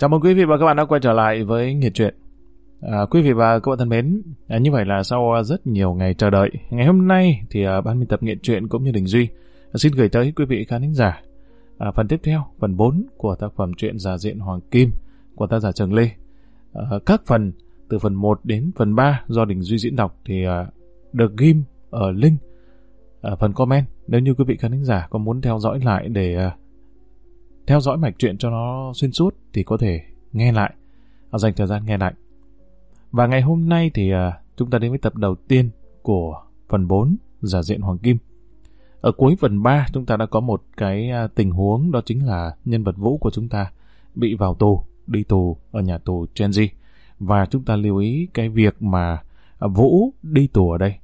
Chào mừng quý vị và các bạn đã quay trở lại với Nghiệt Truyện. À, quý vị và các bạn thân mến, à, như vậy là sau à, rất nhiều ngày chờ đợi, ngày hôm nay thì à, ban biên tập Nghiệt Truyện cũng như Đình Duy à, xin gửi tới quý vị khán thính giả à, phần tiếp theo, phần 4 của tác phẩm truyện giả diện Hoàng Kim của tác giả Trần Lê. À, các phần từ phần 1 đến phần 3 do Đình Duy diễn đọc thì à, được ghim ở link ở phần comment nếu như quý vị khán thính giả có muốn theo dõi lại để à, theo dõi mạch truyện cho nó xuyên suốt thì có thể nghe lại, à, dành thời gian nghe lại. Và ngày hôm nay thì à, chúng ta đến với tập đầu tiên của phần 4 giả diện Hoàng Kim. Ở cuối phần 3 chúng ta đã có một cái à, tình huống đó chính là nhân vật Vũ của chúng ta bị vào tù, đi tù ở nhà tù Genji. Và chúng ta lưu ý cái việc mà à, Vũ đi tù ở đây.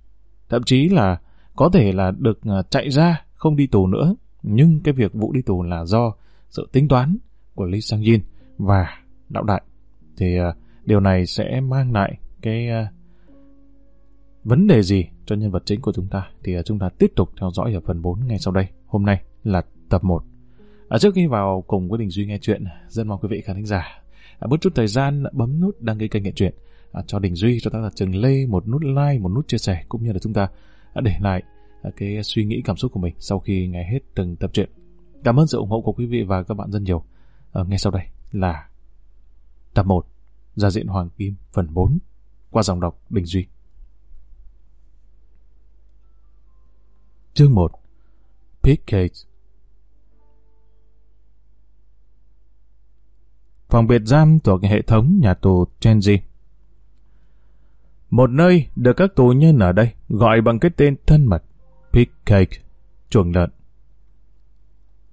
Thậm chí là có thể là được à, chạy ra, không đi tù nữa. Nhưng cái việc Vũ đi tù là do sự tính toán của Lý Sang Jin và lão đại. Thì uh, điều này sẽ mang lại cái uh, vấn đề gì cho nhân vật chính của chúng ta thì uh, chúng ta tiếp tục theo dõi ở phần 4 ngay sau đây. Hôm nay là tập 1. À, trước khi vào cùng với Đình Duy nghe chuyện, rất mong quý vị khán thính giả à, bớt chút thời gian bấm nút đăng ký kênh nghe chuyện à, cho Đình Duy, cho tác giả Trừng Lê một nút like, một nút chia sẻ cũng như là chúng ta à, để lại à, cái suy nghĩ cảm xúc của mình sau khi nghe hết từng tập truyện. Cảm ơn sự ủng hộ của quý vị và các bạn rất nhiều. À, ngay sau đây là tập 1 Gia diện Hoàng Kim phần 4 qua dòng đọc Đình Duy. Chương 1 Pickage Cage Phòng biệt giam thuộc hệ thống nhà tù Genji. Một nơi được các tù nhân ở đây gọi bằng cái tên thân mật Pickage, Cage, chuồng lợn.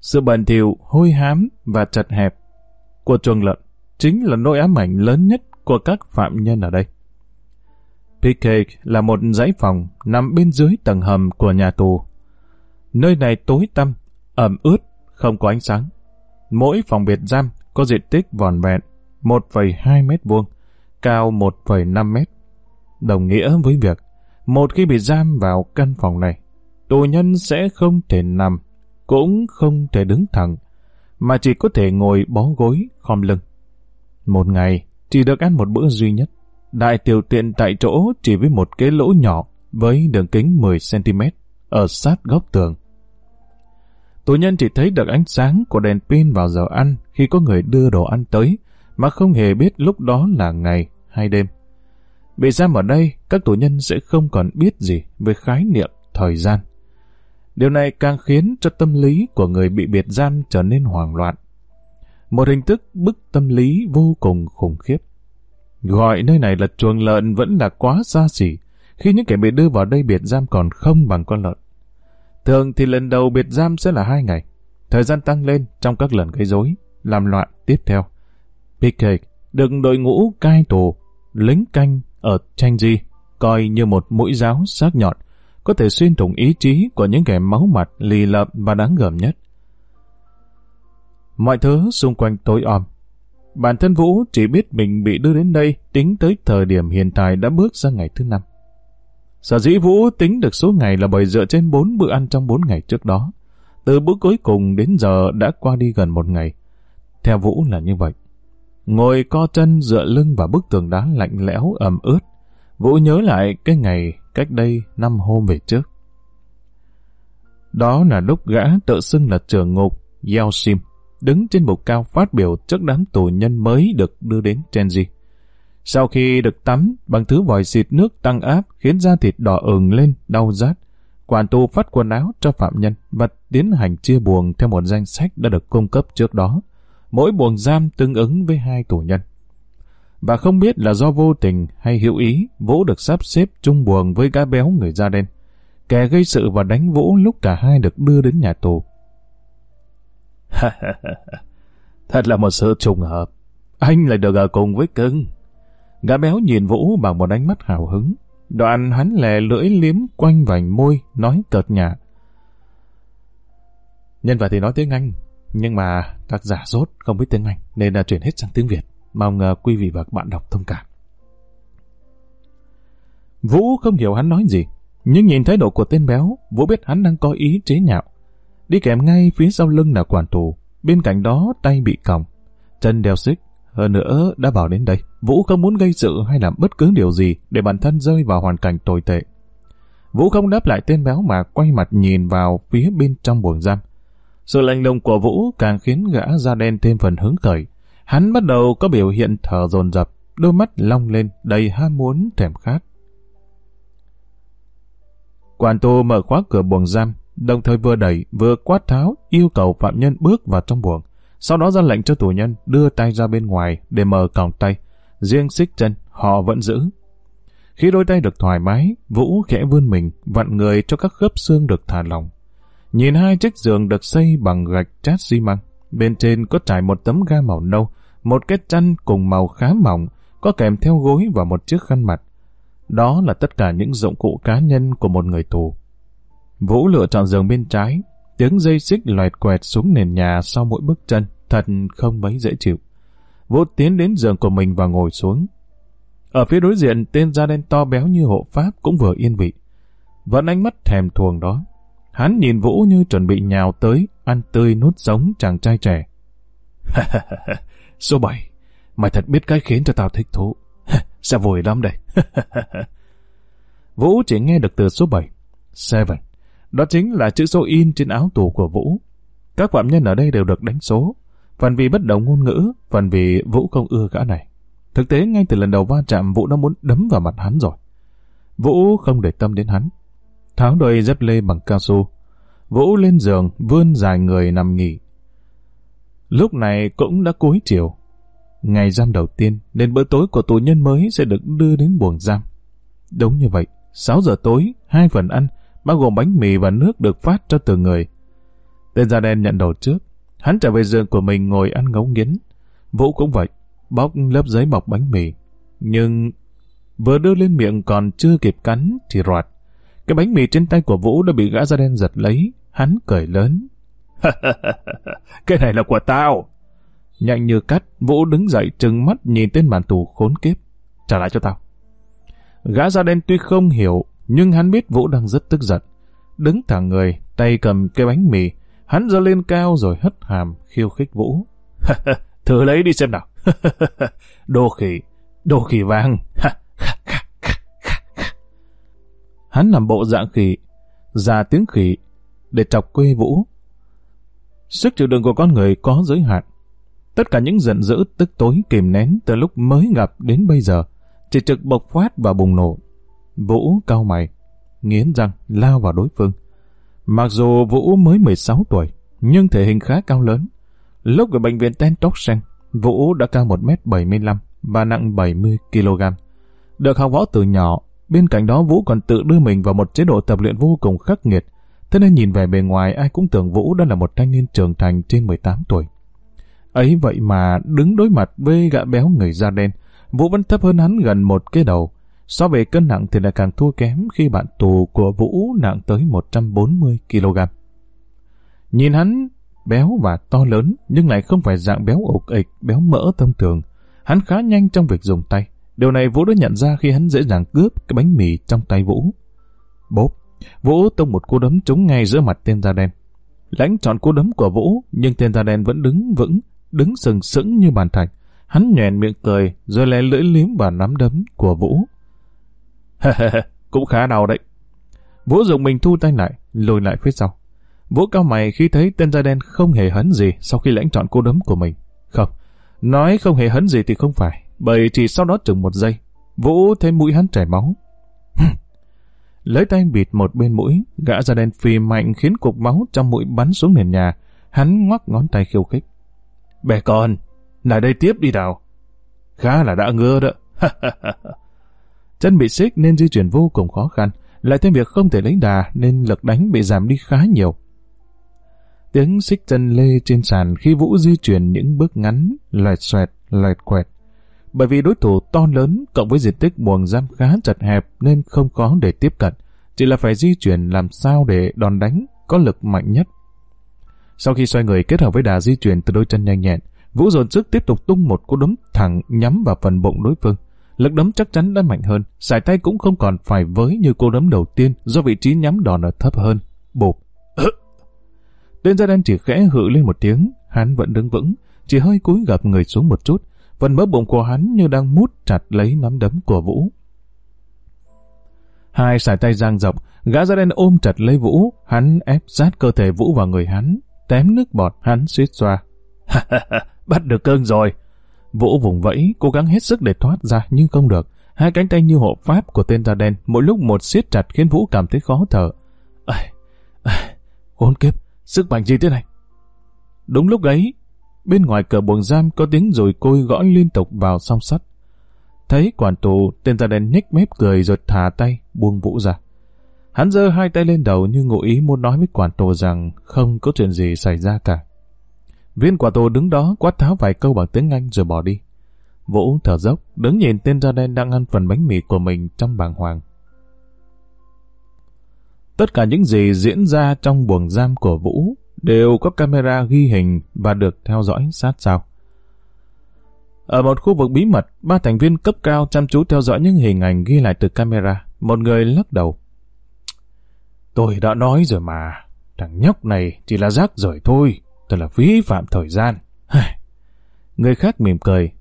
Sự bẩn thỉu, hôi hám và chật hẹp của chuồng lợn chính là nỗi ám ảnh lớn nhất của các phạm nhân ở đây. PK là một dãy phòng nằm bên dưới tầng hầm của nhà tù. Nơi này tối tăm, ẩm ướt, không có ánh sáng. Mỗi phòng biệt giam có diện tích vòn vẹn 1,2 mét vuông, cao 1,5 mét. Đồng nghĩa với việc, một khi bị giam vào căn phòng này, tù nhân sẽ không thể nằm cũng không thể đứng thẳng, mà chỉ có thể ngồi bó gối, khom lưng. Một ngày, chỉ được ăn một bữa duy nhất. Đại tiểu tiện tại chỗ chỉ với một cái lỗ nhỏ với đường kính 10cm ở sát góc tường. Tù nhân chỉ thấy được ánh sáng của đèn pin vào giờ ăn khi có người đưa đồ ăn tới, mà không hề biết lúc đó là ngày hay đêm. Bị giam ở đây, các tù nhân sẽ không còn biết gì về khái niệm thời gian. Điều này càng khiến cho tâm lý của người bị biệt giam trở nên hoảng loạn. Một hình thức bức tâm lý vô cùng khủng khiếp. Gọi nơi này là chuồng lợn vẫn là quá xa xỉ, khi những kẻ bị đưa vào đây biệt giam còn không bằng con lợn. Thường thì lần đầu biệt giam sẽ là hai ngày. Thời gian tăng lên trong các lần gây rối, làm loạn tiếp theo. PK được đội ngũ cai tù, lính canh ở Changji coi như một mũi giáo sắc nhọn, có thể xuyên thủng ý chí của những kẻ máu mặt, lì lợm và đáng gờm nhất. Mọi thứ xung quanh tối om. Bản thân Vũ chỉ biết mình bị đưa đến đây tính tới thời điểm hiện tại đã bước sang ngày thứ năm. Sở dĩ Vũ tính được số ngày là bởi dựa trên bốn bữa ăn trong bốn ngày trước đó. Từ bữa cuối cùng đến giờ đã qua đi gần một ngày. Theo Vũ là như vậy. Ngồi co chân dựa lưng vào bức tường đá lạnh lẽo ẩm ướt. Vũ nhớ lại cái ngày cách đây năm hôm về trước. Đó là lúc gã tự xưng là trưởng ngục Yao Sim, đứng trên bục cao phát biểu trước đám tù nhân mới được đưa đến Genji. Sau khi được tắm bằng thứ vòi xịt nước tăng áp khiến da thịt đỏ ửng lên, đau rát, quản tù phát quần áo cho phạm nhân và tiến hành chia buồng theo một danh sách đã được cung cấp trước đó. Mỗi buồng giam tương ứng với hai tù nhân và không biết là do vô tình hay hữu ý, Vũ được sắp xếp chung buồng với gã béo người da đen. Kẻ gây sự và đánh Vũ lúc cả hai được đưa đến nhà tù. Thật là một sự trùng hợp. Anh lại được ở cùng với cưng. Gã béo nhìn Vũ bằng một ánh mắt hào hứng. Đoạn hắn lè lưỡi liếm quanh vành môi, nói cợt nhả. Nhân vật thì nói tiếng Anh, nhưng mà tác giả rốt không biết tiếng Anh nên là chuyển hết sang tiếng Việt. Mong ờ, quý vị và các bạn đọc thông cảm. Vũ không hiểu hắn nói gì, nhưng nhìn thái độ của tên béo, Vũ biết hắn đang có ý chế nhạo. Đi kèm ngay phía sau lưng là quản tù, bên cạnh đó tay bị còng, chân đeo xích, Hơn nữa, đã bảo đến đây, Vũ không muốn gây sự hay làm bất cứ điều gì để bản thân rơi vào hoàn cảnh tồi tệ. Vũ không đáp lại tên béo mà quay mặt nhìn vào phía bên trong buồng giam. Sự lạnh lùng của Vũ càng khiến gã da đen thêm phần hứng khởi. Hắn bắt đầu có biểu hiện thở dồn dập, đôi mắt long lên đầy ham muốn thèm khát. Quản tù mở khóa cửa buồng giam, đồng thời vừa đẩy vừa quát tháo yêu cầu phạm nhân bước vào trong buồng. Sau đó ra lệnh cho tù nhân đưa tay ra bên ngoài để mở còng tay. Riêng xích chân, họ vẫn giữ. Khi đôi tay được thoải mái, Vũ khẽ vươn mình, vặn người cho các khớp xương được thả lỏng. Nhìn hai chiếc giường được xây bằng gạch chát xi măng. Bên trên có trải một tấm ga màu nâu, một cái chăn cùng màu khá mỏng, có kèm theo gối và một chiếc khăn mặt. Đó là tất cả những dụng cụ cá nhân của một người tù. Vũ lựa chọn giường bên trái, tiếng dây xích loẹt quẹt xuống nền nhà sau mỗi bước chân, thật không mấy dễ chịu. Vũ tiến đến giường của mình và ngồi xuống. Ở phía đối diện, tên da đen to béo như hộ pháp cũng vừa yên vị. Vẫn ánh mắt thèm thuồng đó. Hắn nhìn Vũ như chuẩn bị nhào tới, ăn tươi nuốt giống chàng trai trẻ. Số 7, mày thật biết cái khiến cho tao thích thú. Sẽ vui lắm đây. Vũ chỉ nghe được từ số 7. Seven. Đó chính là chữ số in trên áo tù của Vũ. Các phạm nhân ở đây đều được đánh số. Phần vì bất đồng ngôn ngữ, phần vì Vũ không ưa gã này. Thực tế ngay từ lần đầu va chạm Vũ đã muốn đấm vào mặt hắn rồi. Vũ không để tâm đến hắn. Tháo đôi dép lê bằng cao su. Vũ lên giường, vươn dài người nằm nghỉ. Lúc này cũng đã cuối chiều. Ngày giam đầu tiên, nên bữa tối của tù nhân mới sẽ được đưa đến buồng giam. Đúng như vậy, 6 giờ tối, hai phần ăn, bao gồm bánh mì và nước được phát cho từng người. Tên da đen nhận đầu trước. Hắn trở về giường của mình ngồi ăn ngấu nghiến. Vũ cũng vậy, bóc lớp giấy bọc bánh mì. Nhưng vừa đưa lên miệng còn chưa kịp cắn thì roạt. Cái bánh mì trên tay của Vũ đã bị gã da đen giật lấy. Hắn cười lớn. cái này là của tao. Nhanh như cắt, Vũ đứng dậy trừng mắt nhìn tên màn tù khốn kiếp. Trả lại cho tao. Gã da đen tuy không hiểu, nhưng hắn biết Vũ đang rất tức giận. Đứng thẳng người, tay cầm cái bánh mì, hắn giơ lên cao rồi hất hàm, khiêu khích Vũ. Thử lấy đi xem nào. đồ khỉ, đồ khỉ vàng hắn làm bộ dạng khỉ, ra tiếng khỉ, để chọc quê Vũ. Sức chịu đựng của con người có giới hạn. Tất cả những giận dữ tức tối kìm nén từ lúc mới gặp đến bây giờ, chỉ trực bộc phát và bùng nổ. Vũ cao mày, nghiến răng, lao vào đối phương. Mặc dù Vũ mới 16 tuổi, nhưng thể hình khá cao lớn. Lúc ở bệnh viện Ten Tóc Sen, Vũ đã cao 1m75 và nặng 70kg. Được học võ từ nhỏ, bên cạnh đó Vũ còn tự đưa mình vào một chế độ tập luyện vô cùng khắc nghiệt. Thế nên nhìn về bề ngoài ai cũng tưởng Vũ đã là một thanh niên trưởng thành trên 18 tuổi. Ấy vậy mà đứng đối mặt với gã béo người da đen, Vũ vẫn thấp hơn hắn gần một cái đầu. So về cân nặng thì lại càng thua kém khi bạn tù của Vũ nặng tới 140kg. Nhìn hắn béo và to lớn nhưng lại không phải dạng béo ục ịch, béo mỡ thông thường. Hắn khá nhanh trong việc dùng tay. Điều này Vũ đã nhận ra khi hắn dễ dàng cướp cái bánh mì trong tay Vũ. Bốp, Vũ tung một cú đấm trúng ngay giữa mặt tên da đen. Lãnh chọn cú đấm của Vũ, nhưng tên da đen vẫn đứng vững, đứng sừng sững như bàn thạch. Hắn nhèn miệng cười, rồi lè lưỡi liếm vào nắm đấm của Vũ. cũng khá đau đấy. Vũ dùng mình thu tay lại, lùi lại phía sau. Vũ cao mày khi thấy tên da đen không hề hấn gì sau khi lãnh chọn cú đấm của mình. Không, nói không hề hấn gì thì không phải, bởi chỉ sau đó chừng một giây, Vũ thấy mũi hắn chảy máu. Lấy tay bịt một bên mũi, gã da đen phì mạnh khiến cục máu trong mũi bắn xuống nền nhà. Hắn ngoắc ngón tay khiêu khích. Bè con, lại đây tiếp đi đào. Khá là đã ngơ đó. Chân bị xích nên di chuyển vô cùng khó khăn, lại thêm việc không thể lấy đà nên lực đánh bị giảm đi khá nhiều. Tiếng xích chân lê trên sàn khi Vũ di chuyển những bước ngắn, lẹt xoẹt, lẹt quẹt. Bởi vì đối thủ to lớn cộng với diện tích buồng giam khá chật hẹp nên không khó để tiếp cận, chỉ là phải di chuyển làm sao để đòn đánh có lực mạnh nhất. Sau khi xoay người kết hợp với đà di chuyển từ đôi chân nhanh nhẹn, Vũ dồn sức tiếp tục tung một cú đấm thẳng nhắm vào phần bụng đối phương. Lực đấm chắc chắn đã mạnh hơn, sải tay cũng không còn phải với như cô đấm đầu tiên do vị trí nhắm đòn ở thấp hơn. Bụp. Tên da đen chỉ khẽ hự lên một tiếng, hắn vẫn đứng vững, chỉ hơi cúi gập người xuống một chút, phần mỡ bụng của hắn như đang mút chặt lấy nắm đấm của Vũ. Hai sải tay giang rộng, gã da đen ôm chặt lấy Vũ, hắn ép sát cơ thể Vũ vào người hắn, tém nước bọt, hắn suýt xoa. Bắt được cơn rồi. Vũ vùng vẫy, cố gắng hết sức để thoát ra nhưng không được. Hai cánh tay như hộ pháp của tên da đen, mỗi lúc một siết chặt khiến Vũ cảm thấy khó thở. À, à, khốn kiếp, sức mạnh gì thế này? Đúng lúc ấy, bên ngoài cửa buồng giam có tiếng rồi côi gõ liên tục vào song sắt. Thấy quản tù, tên da đen nhếch mép cười rồi thả tay, buông Vũ ra. Hắn giơ hai tay lên đầu như ngụ ý muốn nói với quản tù rằng không có chuyện gì xảy ra cả. Viên quả tù đứng đó quát tháo vài câu bằng tiếng Anh rồi bỏ đi. Vũ thở dốc, đứng nhìn tên da đen đang ăn phần bánh mì của mình trong bàng hoàng. Tất cả những gì diễn ra trong buồng giam của Vũ đều có camera ghi hình và được theo dõi sát sao. Ở một khu vực bí mật, ba thành viên cấp cao chăm chú theo dõi những hình ảnh ghi lại từ camera. Một người lắc đầu. Tôi đã nói rồi mà, thằng nhóc này chỉ là rác rưởi thôi, thật là phí phạm thời gian. Người khác mỉm cười.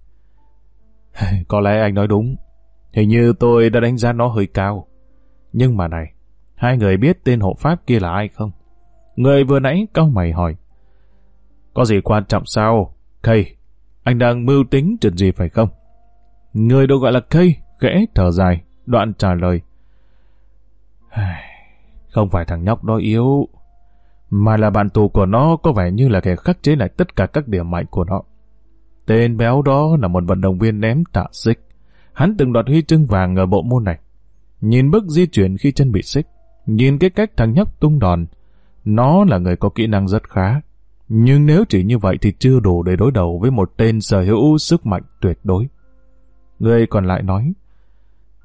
Có lẽ anh nói đúng, hình như tôi đã đánh giá nó hơi cao. Nhưng mà này, hai người biết tên hộ pháp kia là ai không? Người vừa nãy cau mày hỏi. Có gì quan trọng sao? Kay, anh đang mưu tính chuyện gì phải không? Người được gọi là Kay, khẽ thở dài, đoạn trả lời. Không phải thằng nhóc đó yếu, mà là bạn tù của nó có vẻ như là kẻ khắc chế lại tất cả các điểm mạnh của nó. Tên béo đó là một vận động viên ném tạ xích. Hắn từng đoạt huy chương vàng ở bộ môn này. Nhìn bước di chuyển khi chân bị xích, nhìn cái cách thằng nhóc tung đòn, nó là người có kỹ năng rất khá. Nhưng nếu chỉ như vậy thì chưa đủ để đối đầu với một tên sở hữu sức mạnh tuyệt đối. Người còn lại nói,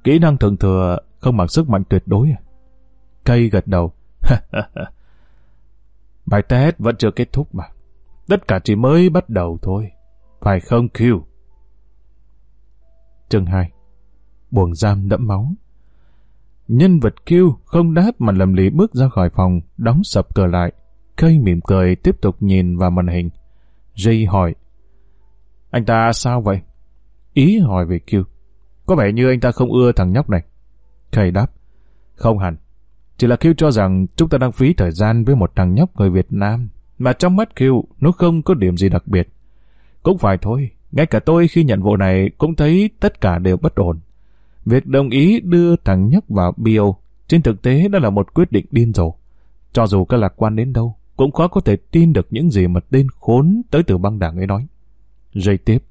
kỹ năng thường thừa không bằng sức mạnh tuyệt đối à? Cây gật đầu. Bài test vẫn chưa kết thúc mà. Tất cả chỉ mới bắt đầu thôi. Phải không Q? Chương 2 Buồng giam đẫm máu Nhân vật kêu không đáp mà lầm lì bước ra khỏi phòng, đóng sập cửa lại. Cây mỉm cười tiếp tục nhìn vào màn hình. Jay hỏi Anh ta sao vậy? Ý hỏi về Q. Có vẻ như anh ta không ưa thằng nhóc này. Cây đáp Không hẳn. Chỉ là Q cho rằng chúng ta đang phí thời gian với một thằng nhóc người Việt Nam. Mà trong mắt Q, nó không có điểm gì đặc biệt. Cũng phải thôi, ngay cả tôi khi nhận vụ này cũng thấy tất cả đều bất ổn. Việc đồng ý đưa thằng nhóc vào bio trên thực tế đã là một quyết định điên rồ. Cho dù có lạc quan đến đâu, cũng khó có thể tin được những gì mà tên khốn tới từ băng đảng ấy nói. Dây tiếp.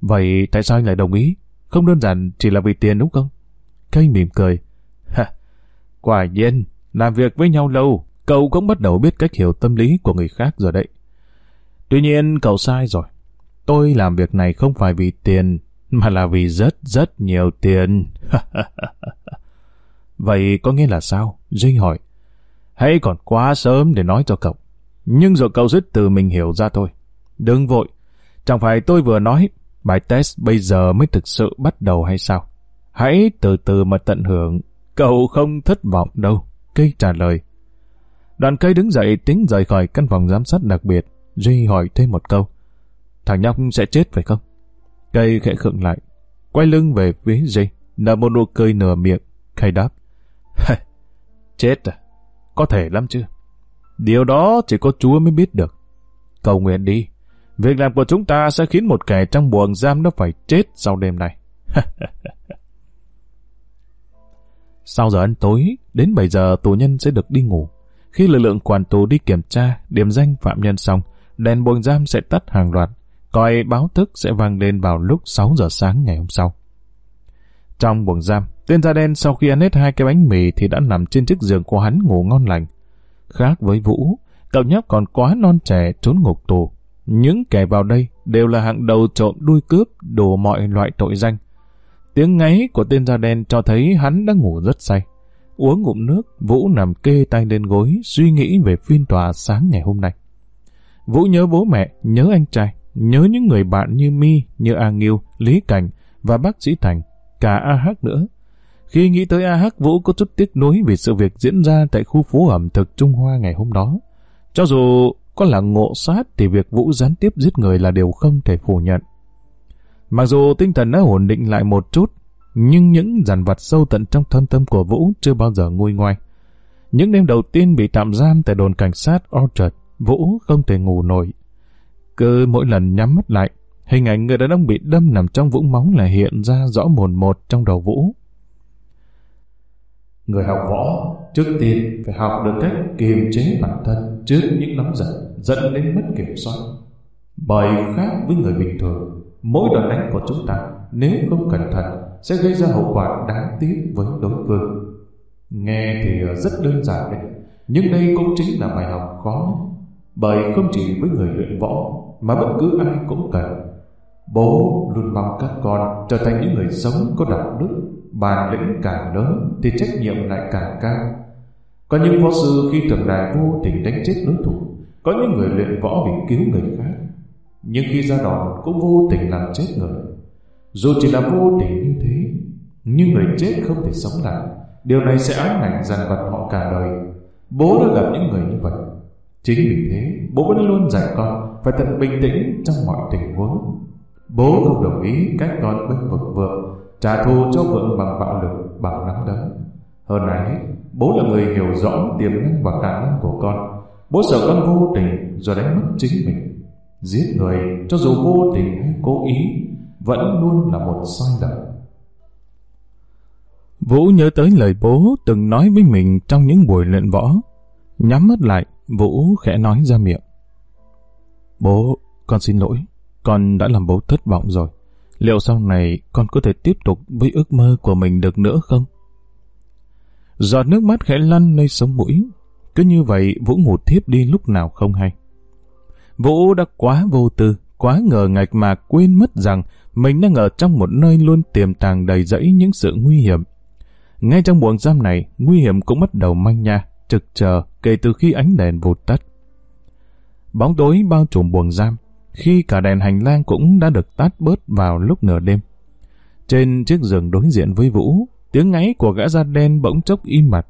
Vậy tại sao anh lại đồng ý? Không đơn giản chỉ là vì tiền đúng không? Cây mỉm cười. Ha, quả nhiên, làm việc với nhau lâu, cậu cũng bắt đầu biết cách hiểu tâm lý của người khác rồi đấy. Tuy nhiên, cậu sai rồi. Tôi làm việc này không phải vì tiền, mà là vì rất rất nhiều tiền. Vậy có nghĩa là sao? Dinh hỏi. Hãy còn quá sớm để nói cho cậu. Nhưng rồi cậu rất từ mình hiểu ra thôi. Đừng vội. Chẳng phải tôi vừa nói, bài test bây giờ mới thực sự bắt đầu hay sao? Hãy từ từ mà tận hưởng. Cậu không thất vọng đâu. Cây trả lời. Đoàn cây đứng dậy tính rời khỏi căn phòng giám sát đặc biệt. Duy hỏi thêm một câu. Thằng nhóc sẽ chết phải không? Cây khẽ khựng lại, quay lưng về phía Jay, nở một nụ cười nửa miệng, khai đáp. chết à? Có thể lắm chứ. Điều đó chỉ có Chúa mới biết được. Cầu nguyện đi. Việc làm của chúng ta sẽ khiến một kẻ trong buồng giam nó phải chết sau đêm này. sau giờ ăn tối, đến 7 giờ tù nhân sẽ được đi ngủ. Khi lực lượng quản tù đi kiểm tra, điểm danh phạm nhân xong, đèn buồng giam sẽ tắt hàng loạt. Còi báo thức sẽ vang lên vào lúc 6 giờ sáng ngày hôm sau. Trong buồng giam, tên da đen sau khi ăn hết hai cái bánh mì thì đã nằm trên chiếc giường của hắn ngủ ngon lành. Khác với Vũ, cậu nhóc còn quá non trẻ trốn ngục tù. Những kẻ vào đây đều là hạng đầu trộm đuôi cướp đủ mọi loại tội danh. Tiếng ngáy của tên da đen cho thấy hắn đang ngủ rất say. Uống ngụm nước, Vũ nằm kê tay lên gối, suy nghĩ về phiên tòa sáng ngày hôm nay. Vũ nhớ bố mẹ, nhớ anh trai, nhớ những người bạn như Mi, như A Nghiêu, Lý Cảnh và bác sĩ Thành, cả A Hắc nữa. Khi nghĩ tới A Hắc, Vũ có chút tiếc nuối vì sự việc diễn ra tại khu phố ẩm thực Trung Hoa ngày hôm đó. Cho dù có là ngộ sát thì việc Vũ gián tiếp giết người là điều không thể phủ nhận. Mặc dù tinh thần đã ổn định lại một chút, nhưng những dàn vặt sâu tận trong thâm tâm của Vũ chưa bao giờ nguôi ngoai. Những đêm đầu tiên bị tạm giam tại đồn cảnh sát Orchard, Vũ không thể ngủ nổi. Cứ mỗi lần nhắm mắt lại, hình ảnh người đàn ông bị đâm nằm trong vũng máu lại hiện ra rõ mồn một trong đầu Vũ. Người học võ, trước tiên phải học được cách kiềm chế bản thân trước những nóng giận dẫn đến mất kiểm soát. Bởi khác với người bình thường, mỗi đòn đánh của chúng ta nếu không cẩn thận sẽ gây ra hậu quả đáng tiếc với đối phương. Nghe thì rất đơn giản đấy, nhưng đây cũng chính là bài học khó nhất. Bởi không chỉ với người luyện võ, mà bất cứ ai cũng cần. Bố luôn mong các con trở thành những người sống có đạo đức, bản lĩnh càng lớn thì trách nhiệm lại càng cao. Có những võ sư khi tượng đài vô tình đánh chết đối thủ, có những người luyện võ vì cứu người khác, nhưng khi ra đòn cũng vô tình làm chết người. Dù chỉ là vô tình như thế, nhưng người chết không thể sống lại. Điều này sẽ ám ảnh dằn vặt họ cả đời. Bố đã gặp những người như vậy. Chính vì thế, bố vẫn luôn dạy con phải thật bình tĩnh trong mọi tình huống. Bố không đồng ý cách con bênh vực vượng, trả thù cho vượng bằng bạo lực, bằng nắm đấm. Hơn nãy bố là người hiểu rõ tiềm năng và khả năng của con. Bố sợ con vô tình rồi đánh mất chính mình. Giết người, cho dù vô tình hay cố ý, vẫn luôn là một sai lầm. Vũ nhớ tới lời bố từng nói với mình trong những buổi luyện võ. Nhắm mắt lại, Vũ khẽ nói ra miệng. Bố, con xin lỗi. Con đã làm bố thất vọng rồi. Liệu sau này con có thể tiếp tục với ước mơ của mình được nữa không? Giọt nước mắt khẽ lăn nơi sống mũi. Cứ như vậy Vũ ngủ thiếp đi lúc nào không hay. Vũ đã quá vô tư, quá ngờ ngạch mà quên mất rằng mình đang ở trong một nơi luôn tiềm tàng đầy rẫy những sự nguy hiểm. Ngay trong buồng giam này, nguy hiểm cũng bắt đầu manh nha, trực chờ kể từ khi ánh đèn vụt tắt. Bóng tối bao trùm buồng giam, khi cả đèn hành lang cũng đã được tắt bớt vào lúc nửa đêm. Trên chiếc giường đối diện với Vũ, tiếng ngáy của gã da đen bỗng chốc im mặt.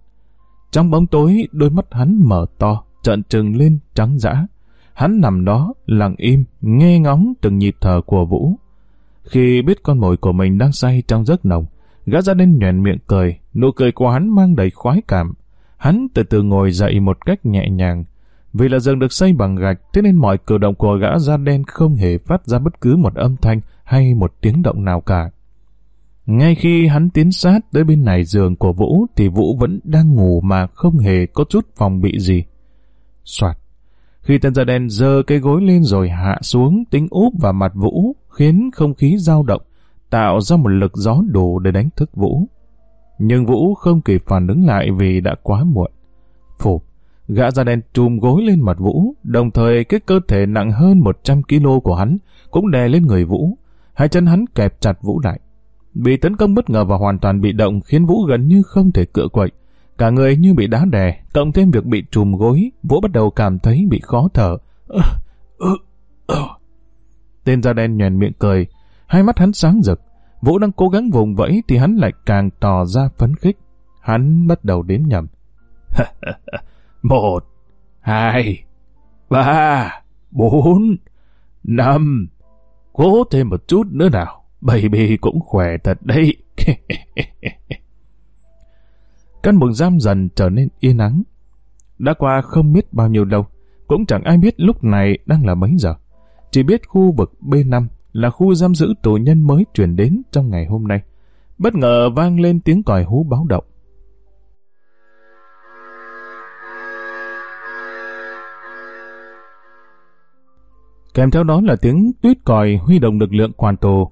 Trong bóng tối, đôi mắt hắn mở to, trợn trừng lên trắng dã. Hắn nằm đó, lặng im, nghe ngóng từng nhịp thở của Vũ. Khi biết con mồi của mình đang say trong giấc nồng, gã da đen nhoèn miệng cười, nụ cười của hắn mang đầy khoái cảm. Hắn từ từ ngồi dậy một cách nhẹ nhàng. Vì là giường được xây bằng gạch, thế nên mọi cử động của gã da đen không hề phát ra bất cứ một âm thanh hay một tiếng động nào cả. Ngay khi hắn tiến sát tới bên này giường của Vũ thì Vũ vẫn đang ngủ mà không hề có chút phòng bị gì. Soạt. Khi tên da đen giơ cái gối lên rồi hạ xuống tính úp vào mặt Vũ khiến không khí dao động tạo ra một lực gió đủ để đánh thức Vũ. Nhưng Vũ không kịp phản ứng lại vì đã quá muộn. Phục, gã da đen trùm gối lên mặt Vũ, đồng thời cái cơ thể nặng hơn 100 kg của hắn cũng đè lên người Vũ. Hai chân hắn kẹp chặt Vũ lại. Bị tấn công bất ngờ và hoàn toàn bị động khiến Vũ gần như không thể cựa quậy. Cả người như bị đá đè, cộng thêm việc bị trùm gối, Vũ bắt đầu cảm thấy bị khó thở. Tên da đen nhoèn miệng cười, hai mắt hắn sáng rực. Vũ đang cố gắng vùng vẫy thì hắn lại càng tỏ ra phấn khích. Hắn bắt đầu đếm nhầm. Một, hai, ba, bốn, năm. Cố thêm một chút nữa nào. Baby cũng khỏe thật đấy. Căn buồng giam dần trở nên yên ắng. Đã qua không biết bao nhiêu lâu, cũng chẳng ai biết lúc này đang là mấy giờ. Chỉ biết khu vực B5 là khu giam giữ tù nhân mới chuyển đến trong ngày hôm nay. Bất ngờ vang lên tiếng còi hú báo động. Kèm theo đó là tiếng tuyết còi huy động lực lượng quan tù.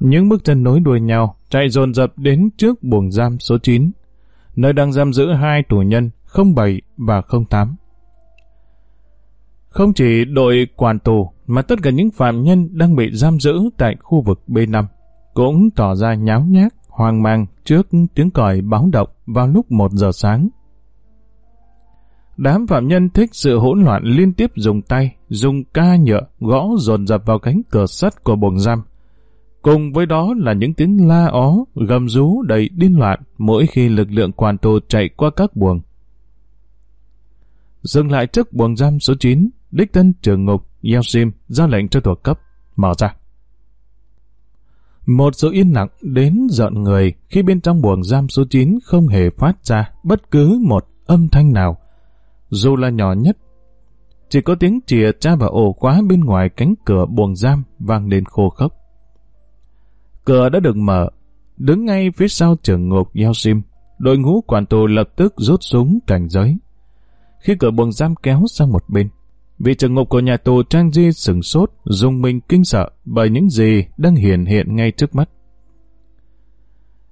Những bước chân nối đuôi nhau, chạy dồn dập đến trước buồng giam số 9, nơi đang giam giữ hai tù nhân 07 và 08. Không chỉ đội quản tù, mà tất cả những phạm nhân đang bị giam giữ tại khu vực B5 cũng tỏ ra nháo nhác, hoang mang trước tiếng còi báo động vào lúc 1 giờ sáng. Đám phạm nhân thích sự hỗn loạn liên tiếp dùng tay, dùng ca nhựa gõ dồn dập vào cánh cửa sắt của buồng giam. Cùng với đó là những tiếng la ó, gầm rú đầy điên loạn mỗi khi lực lượng quản tù chạy qua các buồng. Dừng lại trước buồng giam số 9, đích thân trường ngục Yeo Sim ra lệnh cho thuộc cấp, mở ra. Một sự yên lặng đến giận người khi bên trong buồng giam số 9 không hề phát ra bất cứ một âm thanh nào, dù là nhỏ nhất. Chỉ có tiếng chìa tra và ổ khóa bên ngoài cánh cửa buồng giam vang lên khô khốc. Cửa đã được mở, đứng ngay phía sau trường ngục Yeo Sim, đội ngũ quản tù lập tức rút súng cảnh giới. Khi cửa buồng giam kéo sang một bên, vị trưởng ngục của nhà tù Trang Di sửng sốt, dùng mình kinh sợ bởi những gì đang hiện hiện ngay trước mắt.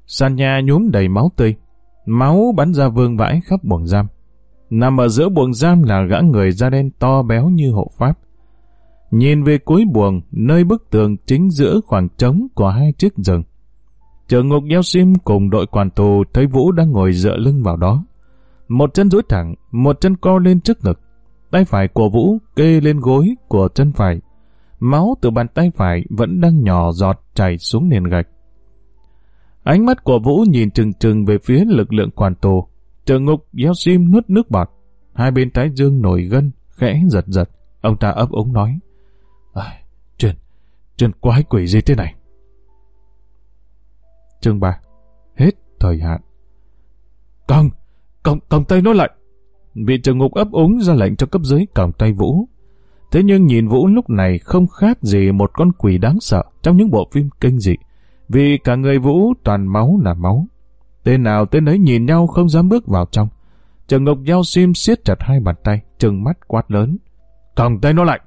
Sàn nhà nhuốm đầy máu tươi, máu bắn ra vương vãi khắp buồng giam. Nằm ở giữa buồng giam là gã người da đen to béo như hộ pháp. Nhìn về cuối buồng, nơi bức tường chính giữa khoảng trống của hai chiếc giường. Trường ngục Giao Sim cùng đội quản tù thấy Vũ đang ngồi dựa lưng vào đó. Một chân duỗi thẳng, một chân co lên trước ngực. Tay phải của Vũ kê lên gối của chân phải. Máu từ bàn tay phải vẫn đang nhỏ giọt chảy xuống nền gạch. Ánh mắt của Vũ nhìn trừng trừng về phía lực lượng quản tù trợ ngục giáo Sim nuốt nước bọt. Hai bên trái dương nổi gân, khẽ giật giật. Ông ta ấp ống nói. À, chuyện, chuyện quái quỷ gì thế này? Chương 3 Hết thời hạn Còng, còng, còng tay nó lại. Vị trợ ngục ấp ống ra lệnh cho cấp dưới còng tay Vũ. Thế nhưng nhìn Vũ lúc này không khác gì một con quỷ đáng sợ trong những bộ phim kinh dị. Vì cả người Vũ toàn máu là máu. Tên nào tên ấy nhìn nhau không dám bước vào trong. Trường Ngọc giao sim siết chặt hai bàn tay, trừng mắt quát lớn. Còng tay nó lại.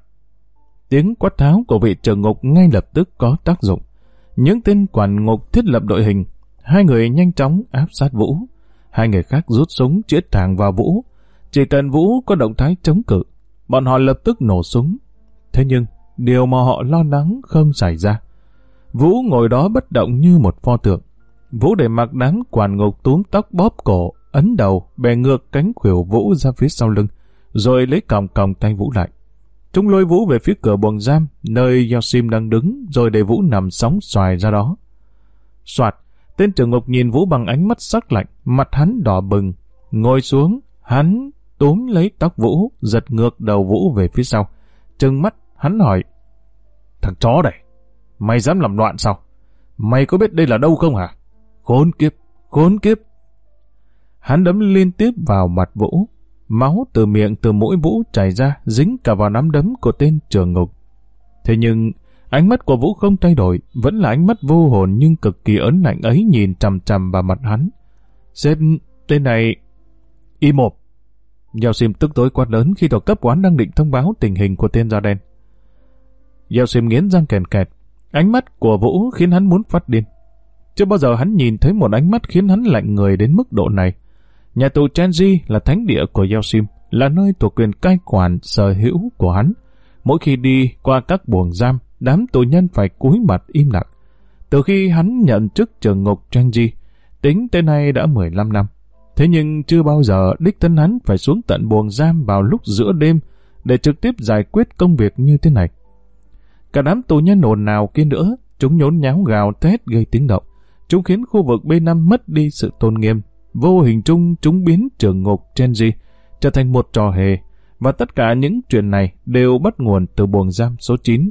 Tiếng quát tháo của vị trường ngục ngay lập tức có tác dụng. Những tên quản ngục thiết lập đội hình, hai người nhanh chóng áp sát Vũ. Hai người khác rút súng chĩa thẳng vào Vũ. Chỉ cần Vũ có động thái chống cự, bọn họ lập tức nổ súng. Thế nhưng, điều mà họ lo lắng không xảy ra. Vũ ngồi đó bất động như một pho tượng. Vũ để mặc đám quản ngục túm tóc bóp cổ, ấn đầu, bè ngược cánh khuỷu Vũ ra phía sau lưng, rồi lấy còng còng tay Vũ lại. Chúng lôi Vũ về phía cửa buồng giam, nơi Yosim đang đứng, rồi để Vũ nằm sóng xoài ra đó. Soạt, tên trưởng ngục nhìn Vũ bằng ánh mắt sắc lạnh, mặt hắn đỏ bừng. Ngồi xuống, hắn túm lấy tóc Vũ, giật ngược đầu Vũ về phía sau. Trừng mắt, hắn hỏi, Thằng chó này, mày dám làm loạn sao? Mày có biết đây là đâu không hả? Khốn kiếp, khốn kiếp. Hắn đấm liên tiếp vào mặt Vũ, Máu từ miệng từ mũi Vũ chảy ra, dính cả vào nắm đấm của tên trường ngục. Thế nhưng, ánh mắt của Vũ không thay đổi, vẫn là ánh mắt vô hồn nhưng cực kỳ ấn lạnh ấy nhìn chằm chằm vào mặt hắn. Sếp, tên này... Y một. Giao Sim tức tối quát lớn khi tổ cấp quán đang định thông báo tình hình của tên da đen. Giao Sim nghiến răng kèn kẹt. Ánh mắt của Vũ khiến hắn muốn phát điên. Chưa bao giờ hắn nhìn thấy một ánh mắt khiến hắn lạnh người đến mức độ này. Nhà tù Chenji là thánh địa của Yoshim, là nơi thuộc quyền cai quản sở hữu của hắn. Mỗi khi đi qua các buồng giam, đám tù nhân phải cúi mặt im lặng. Từ khi hắn nhận chức trường ngục Chenji, tính tới nay đã 15 năm. Thế nhưng chưa bao giờ đích thân hắn phải xuống tận buồng giam vào lúc giữa đêm để trực tiếp giải quyết công việc như thế này. Cả đám tù nhân ồn nào kia nữa, chúng nhốn nháo gào thét gây tiếng động. Chúng khiến khu vực B5 mất đi sự tôn nghiêm, vô hình chung chúng biến trường ngục Genji trở thành một trò hề, và tất cả những chuyện này đều bắt nguồn từ buồng giam số 9.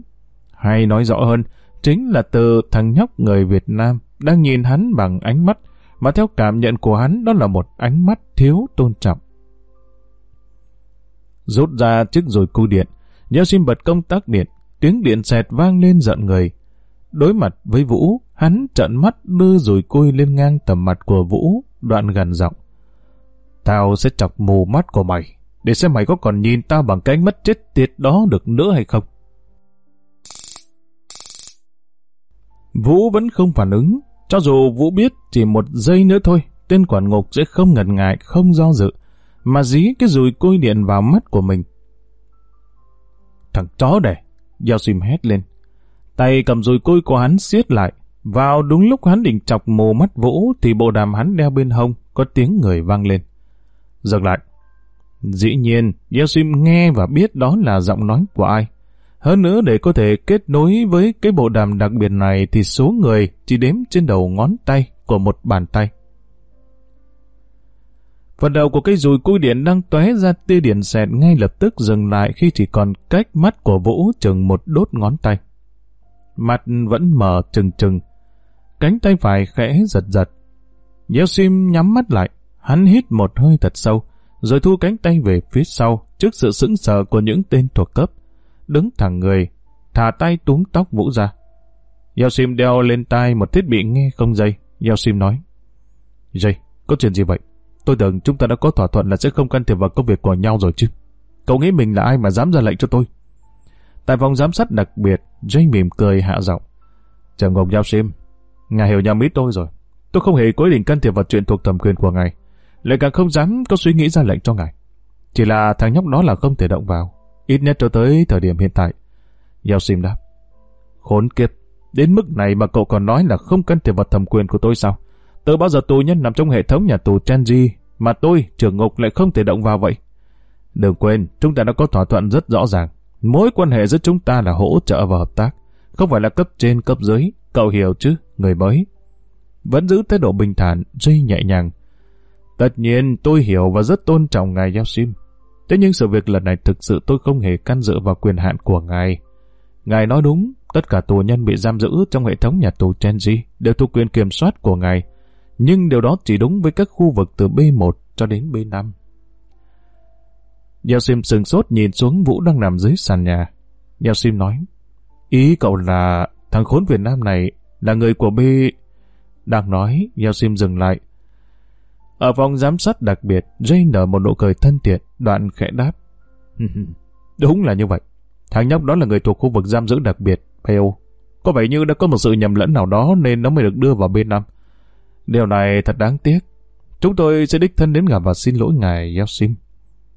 Hay nói rõ hơn, chính là từ thằng nhóc người Việt Nam đang nhìn hắn bằng ánh mắt, mà theo cảm nhận của hắn đó là một ánh mắt thiếu tôn trọng. Rút ra chiếc rồi cu điện, Nhớ xin bật công tắc điện, tiếng điện xẹt vang lên giận người. Đối mặt với Vũ, hắn trợn mắt đưa rồi côi lên ngang tầm mặt của Vũ, đoạn gần giọng. Tao sẽ chọc mù mắt của mày, để xem mày có còn nhìn tao bằng cái mắt chết tiệt đó được nữa hay không. Vũ vẫn không phản ứng, cho dù Vũ biết chỉ một giây nữa thôi, tên quản ngục sẽ không ngần ngại, không do dự, mà dí cái dùi côi điện vào mắt của mình. Thằng chó đẻ, Giao Sim hét lên. Tay cầm dùi côi của hắn siết lại, vào đúng lúc hắn định chọc mù mắt Vũ thì bộ đàm hắn đeo bên hông có tiếng người vang lên. Dừng lại. Dĩ nhiên, Yosim nghe và biết đó là giọng nói của ai. Hơn nữa để có thể kết nối với cái bộ đàm đặc biệt này thì số người chỉ đếm trên đầu ngón tay của một bàn tay. Phần đầu của cây dùi cui điện đang tóe ra tia điện xẹt ngay lập tức dừng lại khi chỉ còn cách mắt của Vũ chừng một đốt ngón tay. Mặt vẫn mở trừng trừng. Cánh tay phải khẽ giật giật. Gieo sim nhắm mắt lại. Hắn hít một hơi thật sâu, rồi thu cánh tay về phía sau trước sự sững sờ của những tên thuộc cấp. Đứng thẳng người, thả tay túm tóc Vũ ra. Gieo sim đeo lên tai một thiết bị nghe không dây. Gieo sim nói. Dây, có chuyện gì vậy? Tôi tưởng chúng ta đã có thỏa thuận là sẽ không can thiệp vào công việc của nhau rồi chứ. Cậu nghĩ mình là ai mà dám ra lệnh cho tôi? Tại phòng giám sát đặc biệt, Jay mỉm cười hạ giọng. trầm Ngọc Giao Sim, ngài hiểu nhầm ý tôi rồi. Tôi không hề có ý định can thiệp vào chuyện thuộc thẩm quyền của ngài. Lại càng không dám có suy nghĩ ra lệnh cho ngài. Chỉ là thằng nhóc đó là không thể động vào. Ít nhất cho tới thời điểm hiện tại. Giao Sim đáp. Khốn kiếp, đến mức này mà cậu còn nói là không can thiệp vào thẩm quyền của tôi sao? Từ bao giờ tù nhân nằm trong hệ thống nhà tù Chenji mà tôi, trưởng ngục lại không thể động vào vậy? Đừng quên, chúng ta đã có thỏa thuận rất rõ ràng. Mối quan hệ giữa chúng ta là hỗ trợ và hợp tác, không phải là cấp trên cấp dưới. Cậu hiểu chứ, người mới. Vẫn giữ thái độ bình thản, duy nhẹ nhàng. Tất nhiên tôi hiểu và rất tôn trọng ngài Giao Sim. Thế nhưng sự việc lần này thực sự tôi không hề can dự vào quyền hạn của ngài. Ngài nói đúng, tất cả tù nhân bị giam giữ trong hệ thống nhà tù Chenji đều thuộc quyền kiểm soát của ngài nhưng điều đó chỉ đúng với các khu vực từ B1 cho đến B5. Giao Sim sừng sốt nhìn xuống Vũ đang nằm dưới sàn nhà. Giao Sim nói, ý cậu là thằng khốn Việt Nam này là người của B... Đang nói, Yao Sim dừng lại. Ở phòng giám sát đặc biệt, Jay nở một nụ cười thân thiện, đoạn khẽ đáp. Đúng là như vậy. Thằng nhóc đó là người thuộc khu vực giam giữ đặc biệt, Peo. Có vẻ như đã có một sự nhầm lẫn nào đó nên nó mới được đưa vào B năm. Điều này thật đáng tiếc. Chúng tôi sẽ đích thân đến gặp và xin lỗi ngài Yeltsin.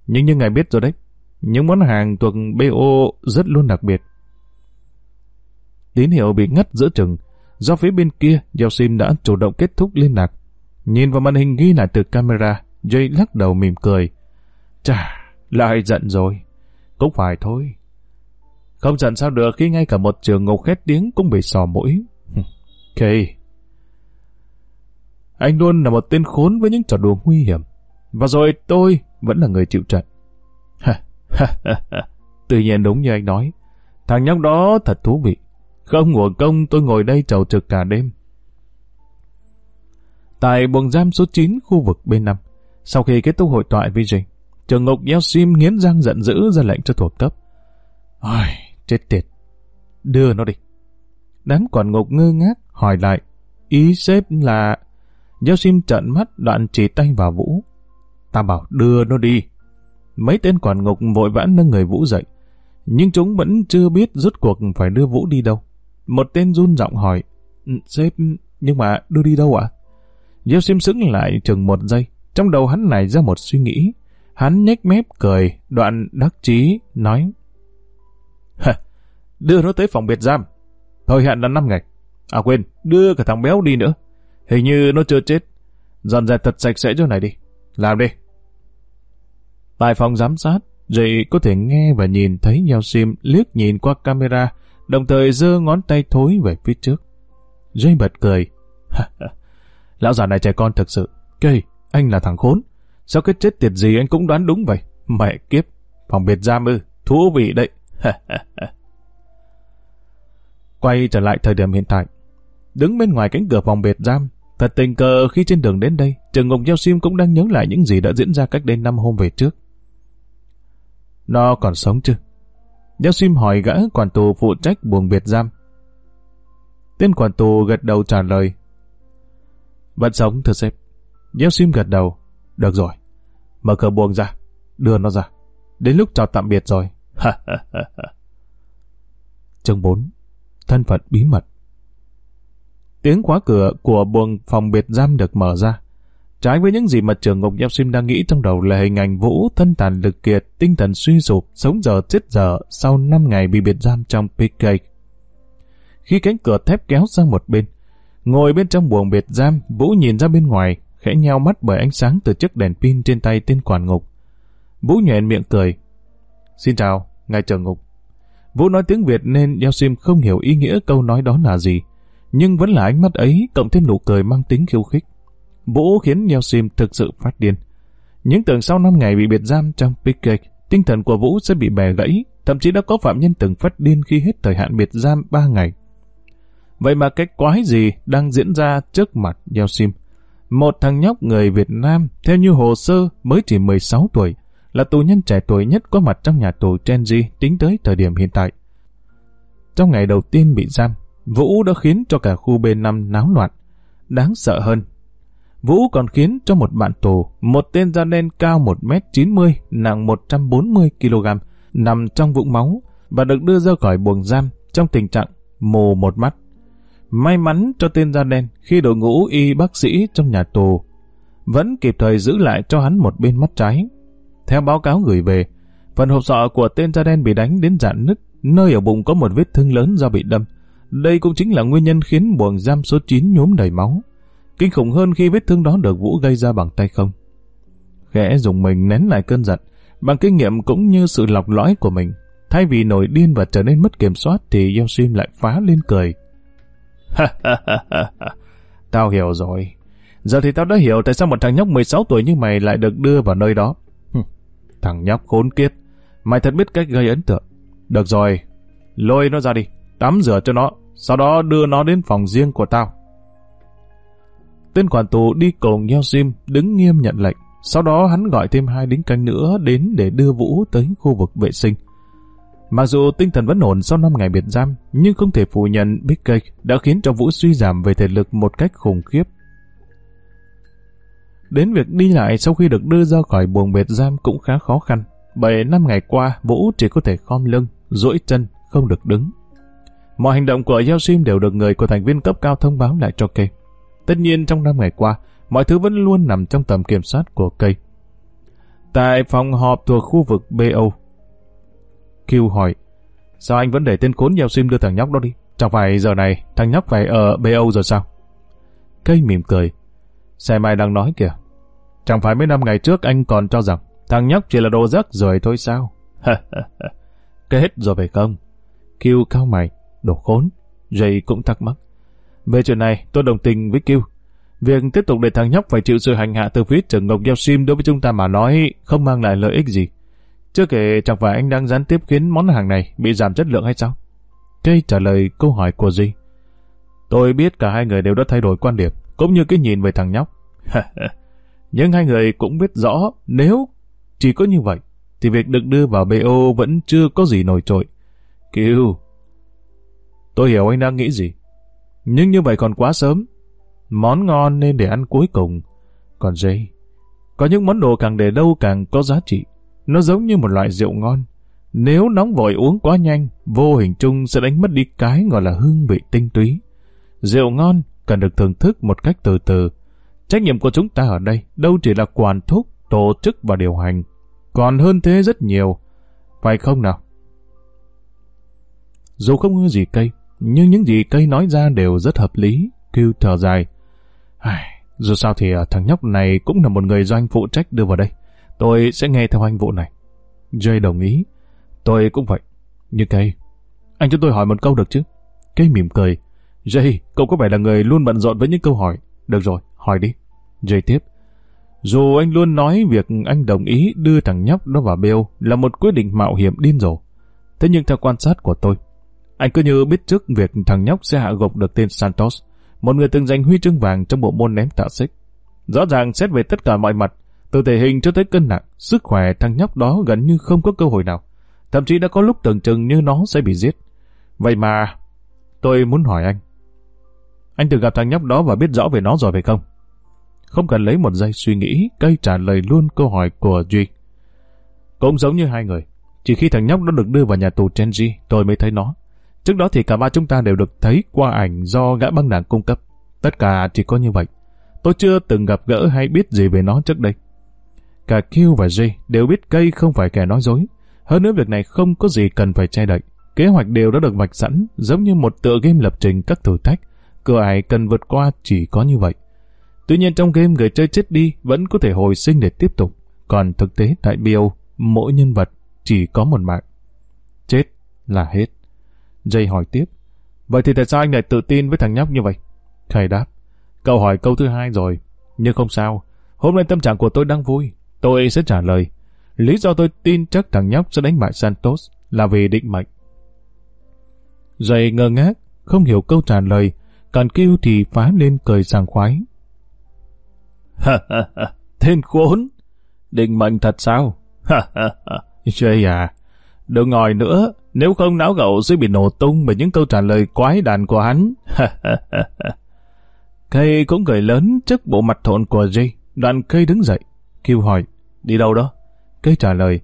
Nhưng như ngài biết rồi đấy, những món hàng thuộc BO rất luôn đặc biệt. Tín hiệu bị ngắt giữa chừng, do phía bên kia Yeltsin đã chủ động kết thúc liên lạc. Nhìn vào màn hình ghi lại từ camera, Jay lắc đầu mỉm cười. Chà, lại giận rồi. Cũng phải thôi. Không giận sao được khi ngay cả một trường ngục khét tiếng cũng bị sò mũi. Kỳ. anh luôn là một tên khốn với những trò đùa nguy hiểm. Và rồi tôi vẫn là người chịu trận. Tự nhiên đúng như anh nói. Thằng nhóc đó thật thú vị. Không ngủ công tôi ngồi đây trầu trực cả đêm. Tại buồng giam số 9 khu vực B5, sau khi kết thúc hội thoại với Jing, trường ngục Yeo Sim nghiến răng giận dữ ra lệnh cho thuộc cấp. Ôi, chết tiệt. Đưa nó đi. Đám quản ngục ngơ ngác hỏi lại. Ý sếp là Giao sim trận mắt đoạn chỉ tay vào Vũ. Ta bảo đưa nó đi. Mấy tên quản ngục vội vã nâng người Vũ dậy. Nhưng chúng vẫn chưa biết rốt cuộc phải đưa Vũ đi đâu. Một tên run giọng hỏi. Ừ, sếp, nhưng mà đưa đi đâu ạ? À? Giao sim sững lại chừng một giây. Trong đầu hắn này ra một suy nghĩ. Hắn nhếch mép cười, đoạn đắc chí nói. đưa nó tới phòng biệt giam. Thời hạn là 5 ngày. À quên, đưa cả thằng béo đi nữa. Hình như nó chưa chết. Dọn dẹp thật sạch sẽ chỗ này đi. Làm đi. Tại phòng giám sát, Dậy có thể nghe và nhìn thấy Yao Sim liếc nhìn qua camera, đồng thời giơ ngón tay thối về phía trước. Jay bật cười. Lão già này trẻ con thực sự. Cây, anh là thằng khốn. Sao cái chết tiệt gì anh cũng đoán đúng vậy? Mẹ kiếp, phòng biệt giam ư, thú vị đấy. Quay trở lại thời điểm hiện tại. Đứng bên ngoài cánh cửa phòng biệt giam, Thật tình cờ khi trên đường đến đây, Trần Ngọc Giao Sim cũng đang nhớ lại những gì đã diễn ra cách đây năm hôm về trước. Nó còn sống chứ? Giao Sim hỏi gã quản tù phụ trách buồng biệt giam. Tên quản tù gật đầu trả lời. Vẫn sống, thưa sếp. Giao Sim gật đầu. Được rồi. Mở cửa buồng ra. Đưa nó ra. Đến lúc chào tạm biệt rồi. Chương 4 Thân phận bí mật Tiếng khóa cửa của buồng phòng biệt giam được mở ra. Trái với những gì mà trường ngục Giao Sim đang nghĩ trong đầu là hình ảnh Vũ thân tàn lực kiệt, tinh thần suy sụp, sống giờ chết giờ sau 5 ngày bị biệt giam trong PK. Khi cánh cửa thép kéo sang một bên, ngồi bên trong buồng biệt giam, Vũ nhìn ra bên ngoài, khẽ nheo mắt bởi ánh sáng từ chiếc đèn pin trên tay tên quản ngục. Vũ nhẹn miệng cười. Xin chào, ngài trưởng ngục. Vũ nói tiếng Việt nên Giao Sim không hiểu ý nghĩa câu nói đó là gì nhưng vẫn là ánh mắt ấy cộng thêm nụ cười mang tính khiêu khích. Vũ khiến Neo Sim thực sự phát điên. Những tưởng sau 5 ngày bị biệt giam trong Pickett, tinh thần của Vũ sẽ bị bè gãy, thậm chí đã có phạm nhân từng phát điên khi hết thời hạn biệt giam 3 ngày. Vậy mà cái quái gì đang diễn ra trước mặt Neo Sim? Một thằng nhóc người Việt Nam, theo như hồ sơ, mới chỉ 16 tuổi, là tù nhân trẻ tuổi nhất có mặt trong nhà tù Genji tính tới thời điểm hiện tại. Trong ngày đầu tiên bị giam, Vũ đã khiến cho cả khu B5 náo loạn. Đáng sợ hơn, Vũ còn khiến cho một bạn tù, một tên da đen cao 1m90, nặng 140kg, nằm trong vũng máu và được đưa ra khỏi buồng giam trong tình trạng mù một mắt. May mắn cho tên da đen khi đội ngũ y bác sĩ trong nhà tù vẫn kịp thời giữ lại cho hắn một bên mắt trái. Theo báo cáo gửi về, phần hộp sọ của tên da đen bị đánh đến dạn nứt, nơi ở bụng có một vết thương lớn do bị đâm. Đây cũng chính là nguyên nhân khiến buồng giam số 9 nhốm đầy máu. Kinh khủng hơn khi vết thương đó được Vũ gây ra bằng tay không. Khẽ dùng mình nén lại cơn giận, bằng kinh nghiệm cũng như sự lọc lõi của mình. Thay vì nổi điên và trở nên mất kiểm soát thì Yoshim lại phá lên cười. tao hiểu rồi. Giờ thì tao đã hiểu tại sao một thằng nhóc 16 tuổi như mày lại được đưa vào nơi đó. thằng nhóc khốn kiếp. Mày thật biết cách gây ấn tượng. Được rồi, lôi nó ra đi, tắm rửa cho nó, sau đó đưa nó đến phòng riêng của tao. Tên quản tù đi cùng Yoshim đứng nghiêm nhận lệnh. Sau đó hắn gọi thêm hai lính canh nữa đến để đưa Vũ tới khu vực vệ sinh. Mặc dù tinh thần vẫn ổn sau 5 ngày biệt giam, nhưng không thể phủ nhận Big Cake đã khiến cho Vũ suy giảm về thể lực một cách khủng khiếp. Đến việc đi lại sau khi được đưa ra khỏi buồng biệt giam cũng khá khó khăn, bởi năm ngày qua Vũ chỉ có thể khom lưng, duỗi chân, không được đứng. Mọi hành động của Yoshim đều được người của thành viên cấp cao thông báo lại cho Kay. Tất nhiên trong năm ngày qua, mọi thứ vẫn luôn nằm trong tầm kiểm soát của cây. Tại phòng họp thuộc khu vực BO, Q hỏi, sao anh vẫn để tên khốn nhau sim đưa thằng nhóc đó đi? Chẳng phải giờ này thằng nhóc phải ở BO rồi sao? Cây mỉm cười, xe mai đang nói kìa. Chẳng phải mấy năm ngày trước anh còn cho rằng thằng nhóc chỉ là đồ rác rồi thôi sao? Cái hết rồi phải không? Q cao mày, đồ khốn. Jay cũng thắc mắc. Về chuyện này, tôi đồng tình với Kiêu. Việc tiếp tục để thằng nhóc phải chịu sự hành hạ từ phía trưởng Ngọc Giao Sim đối với chúng ta mà nói không mang lại lợi ích gì. Chưa kể chẳng phải anh đang gián tiếp khiến món hàng này bị giảm chất lượng hay sao? Cây trả lời câu hỏi của gì? Tôi biết cả hai người đều đã thay đổi quan điểm, cũng như cái nhìn về thằng nhóc. Nhưng hai người cũng biết rõ nếu chỉ có như vậy, thì việc được đưa vào BO vẫn chưa có gì nổi trội. Kiều, tôi hiểu anh đang nghĩ gì. Nhưng như vậy còn quá sớm. Món ngon nên để ăn cuối cùng. Còn dây, có những món đồ càng để lâu càng có giá trị. Nó giống như một loại rượu ngon. Nếu nóng vội uống quá nhanh, vô hình chung sẽ đánh mất đi cái gọi là hương vị tinh túy. Rượu ngon cần được thưởng thức một cách từ từ. Trách nhiệm của chúng ta ở đây đâu chỉ là quản thúc, tổ chức và điều hành. Còn hơn thế rất nhiều. Phải không nào? Dù không ưa gì cây, nhưng những gì cây nói ra đều rất hợp lý, kêu thở dài. Ai, dù sao thì à, thằng nhóc này cũng là một người do anh phụ trách đưa vào đây. Tôi sẽ nghe theo anh vụ này. Jay đồng ý. Tôi cũng vậy. Như cây. Anh cho tôi hỏi một câu được chứ? Cây mỉm cười. Jay, cậu có vẻ là người luôn bận rộn với những câu hỏi. Được rồi, hỏi đi. Jay tiếp. Dù anh luôn nói việc anh đồng ý đưa thằng nhóc đó vào BO là một quyết định mạo hiểm điên rồ. Thế nhưng theo quan sát của tôi, anh cứ như biết trước việc thằng nhóc sẽ hạ gục được tên Santos, một người từng giành huy chương vàng trong bộ môn ném tạ xích. Rõ ràng xét về tất cả mọi mặt, từ thể hình cho tới cân nặng, sức khỏe thằng nhóc đó gần như không có cơ hội nào. Thậm chí đã có lúc tưởng chừng như nó sẽ bị giết. Vậy mà, tôi muốn hỏi anh. Anh từng gặp thằng nhóc đó và biết rõ về nó rồi phải không? Không cần lấy một giây suy nghĩ, cây trả lời luôn câu hỏi của Duy. Cũng giống như hai người. Chỉ khi thằng nhóc đó được đưa vào nhà tù Genji, tôi mới thấy nó. Trước đó thì cả ba chúng ta đều được thấy qua ảnh do gã băng đảng cung cấp. Tất cả chỉ có như vậy. Tôi chưa từng gặp gỡ hay biết gì về nó trước đây. Cả Q và J đều biết cây không phải kẻ nói dối. Hơn nữa việc này không có gì cần phải che đậy. Kế hoạch đều đã được vạch sẵn, giống như một tựa game lập trình các thử thách. Cửa ải cần vượt qua chỉ có như vậy. Tuy nhiên trong game người chơi chết đi vẫn có thể hồi sinh để tiếp tục. Còn thực tế tại Bio, mỗi nhân vật chỉ có một mạng. Chết là hết. Jay hỏi tiếp. Vậy thì tại sao anh lại tự tin với thằng nhóc như vậy? Khải đáp. Cậu hỏi câu thứ hai rồi. Nhưng không sao. Hôm nay tâm trạng của tôi đang vui. Tôi sẽ trả lời. Lý do tôi tin chắc thằng nhóc sẽ đánh bại Santos là vì định mệnh. Dày ngơ ngác, không hiểu câu trả lời, còn kêu thì phá lên cười sảng khoái. Ha ha ha, tên khốn, định mệnh thật sao? Ha ha ha, Jay à, đừng ngồi nữa, nếu không não gậu sẽ bị nổ tung bởi những câu trả lời quái đàn của hắn. Cây cũng cười lớn trước bộ mặt thộn của Jay, đoạn cây đứng dậy, kêu hỏi, đi đâu đó? Cây trả lời,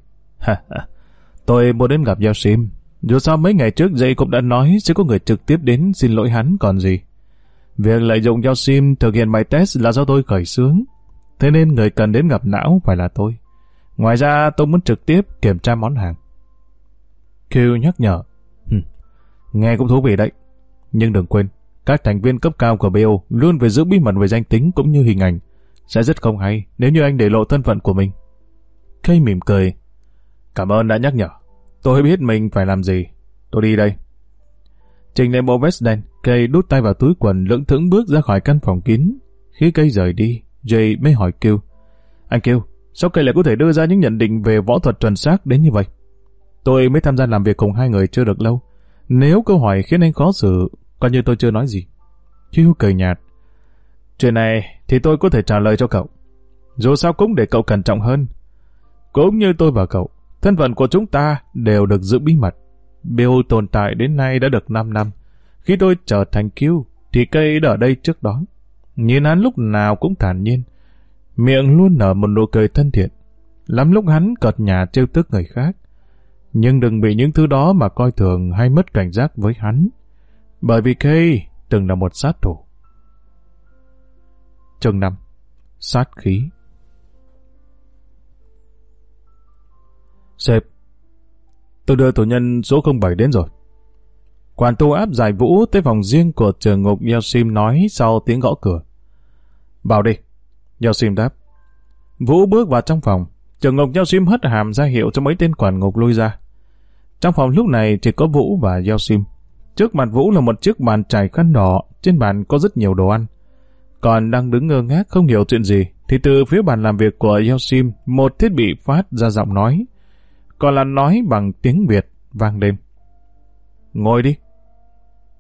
tôi muốn đến gặp Giao Sim, dù sao mấy ngày trước Jay cũng đã nói sẽ có người trực tiếp đến xin lỗi hắn còn gì. Việc lợi dụng Giao Sim thực hiện bài test là do tôi khởi xướng, thế nên người cần đến gặp não phải là tôi. Ngoài ra tôi muốn trực tiếp kiểm tra món hàng. Q nhắc nhở, nghe cũng thú vị đấy, nhưng đừng quên, các thành viên cấp cao của BO luôn phải giữ bí mật về danh tính cũng như hình ảnh. Sẽ rất không hay nếu như anh để lộ thân phận của mình. Kay mỉm cười. Cảm ơn đã nhắc nhở. Tôi biết mình phải làm gì. Tôi đi đây. Trình lên bộ vest đen, Kay đút tay vào túi quần lững thững bước ra khỏi căn phòng kín. Khi Kay rời đi, Jay mới hỏi kêu. Anh kêu, sao Kay lại có thể đưa ra những nhận định về võ thuật chuẩn xác đến như vậy? Tôi mới tham gia làm việc cùng hai người chưa được lâu. Nếu câu hỏi khiến anh khó xử, coi như tôi chưa nói gì. Hiếu cười nhạt. Chuyện này thì tôi có thể trả lời cho cậu. Dù sao cũng để cậu cẩn trọng hơn. Cũng như tôi và cậu, thân phận của chúng ta đều được giữ bí mật. Bill tồn tại đến nay đã được 5 năm. Khi tôi trở thành Q, thì cây đã ở đây trước đó. Nhìn hắn lúc nào cũng thản nhiên. Miệng luôn nở một nụ cười thân thiện. Lắm lúc hắn cợt nhà trêu tức người khác. Nhưng đừng bị những thứ đó mà coi thường hay mất cảnh giác với hắn. Bởi vì Kay từng là một sát thủ. Chương 5 Sát khí Sếp, Tôi đưa tù nhân số 07 đến rồi. Quản tu áp giải Vũ tới phòng riêng của trường ngục Yosim nói sau tiếng gõ cửa. Vào đi. Yosim đáp. Vũ bước vào trong phòng. Trường ngục Yosim hất hàm ra hiệu cho mấy tên quản ngục lui ra. Trong phòng lúc này chỉ có Vũ và Yosim. Trước mặt Vũ là một chiếc bàn trải khăn đỏ, trên bàn có rất nhiều đồ ăn. Còn đang đứng ngơ ngác không hiểu chuyện gì, thì từ phía bàn làm việc của Yosim, một thiết bị phát ra giọng nói. Còn là nói bằng tiếng Việt, vang lên. Ngồi đi.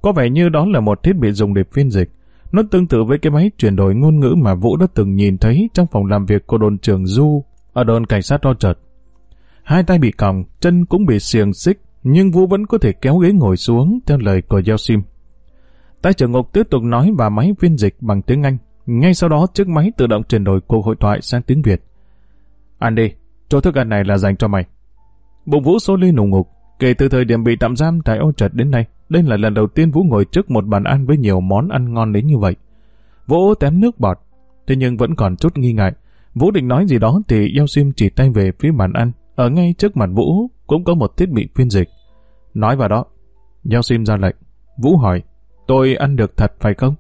Có vẻ như đó là một thiết bị dùng để phiên dịch. Nó tương tự với cái máy chuyển đổi ngôn ngữ mà Vũ đã từng nhìn thấy trong phòng làm việc của đồn trưởng Du ở đồn cảnh sát Rochard. Hai tay bị còng, chân cũng bị xiềng xích, nhưng Vũ vẫn có thể kéo ghế ngồi xuống theo lời của Giao Sim. Tay trưởng ngục tiếp tục nói vào máy phiên dịch bằng tiếng Anh. Ngay sau đó chiếc máy tự động chuyển đổi cuộc hội thoại sang tiếng Việt. Ăn đi, chỗ thức ăn này là dành cho mày. Bụng Vũ xô lên nùng ngục. Kể từ thời điểm bị tạm giam tại ô trật đến nay, đây là lần đầu tiên Vũ ngồi trước một bàn ăn với nhiều món ăn ngon đến như vậy. Vũ tém nước bọt, thế nhưng vẫn còn chút nghi ngại. Vũ định nói gì đó thì Yao Sim chỉ tay về phía bàn ăn. Ở ngay trước mặt Vũ cũng có một thiết bị phiên dịch. Nói vào đó, Giao Sim ra lệnh. Vũ hỏi, tôi ăn được thật phải không?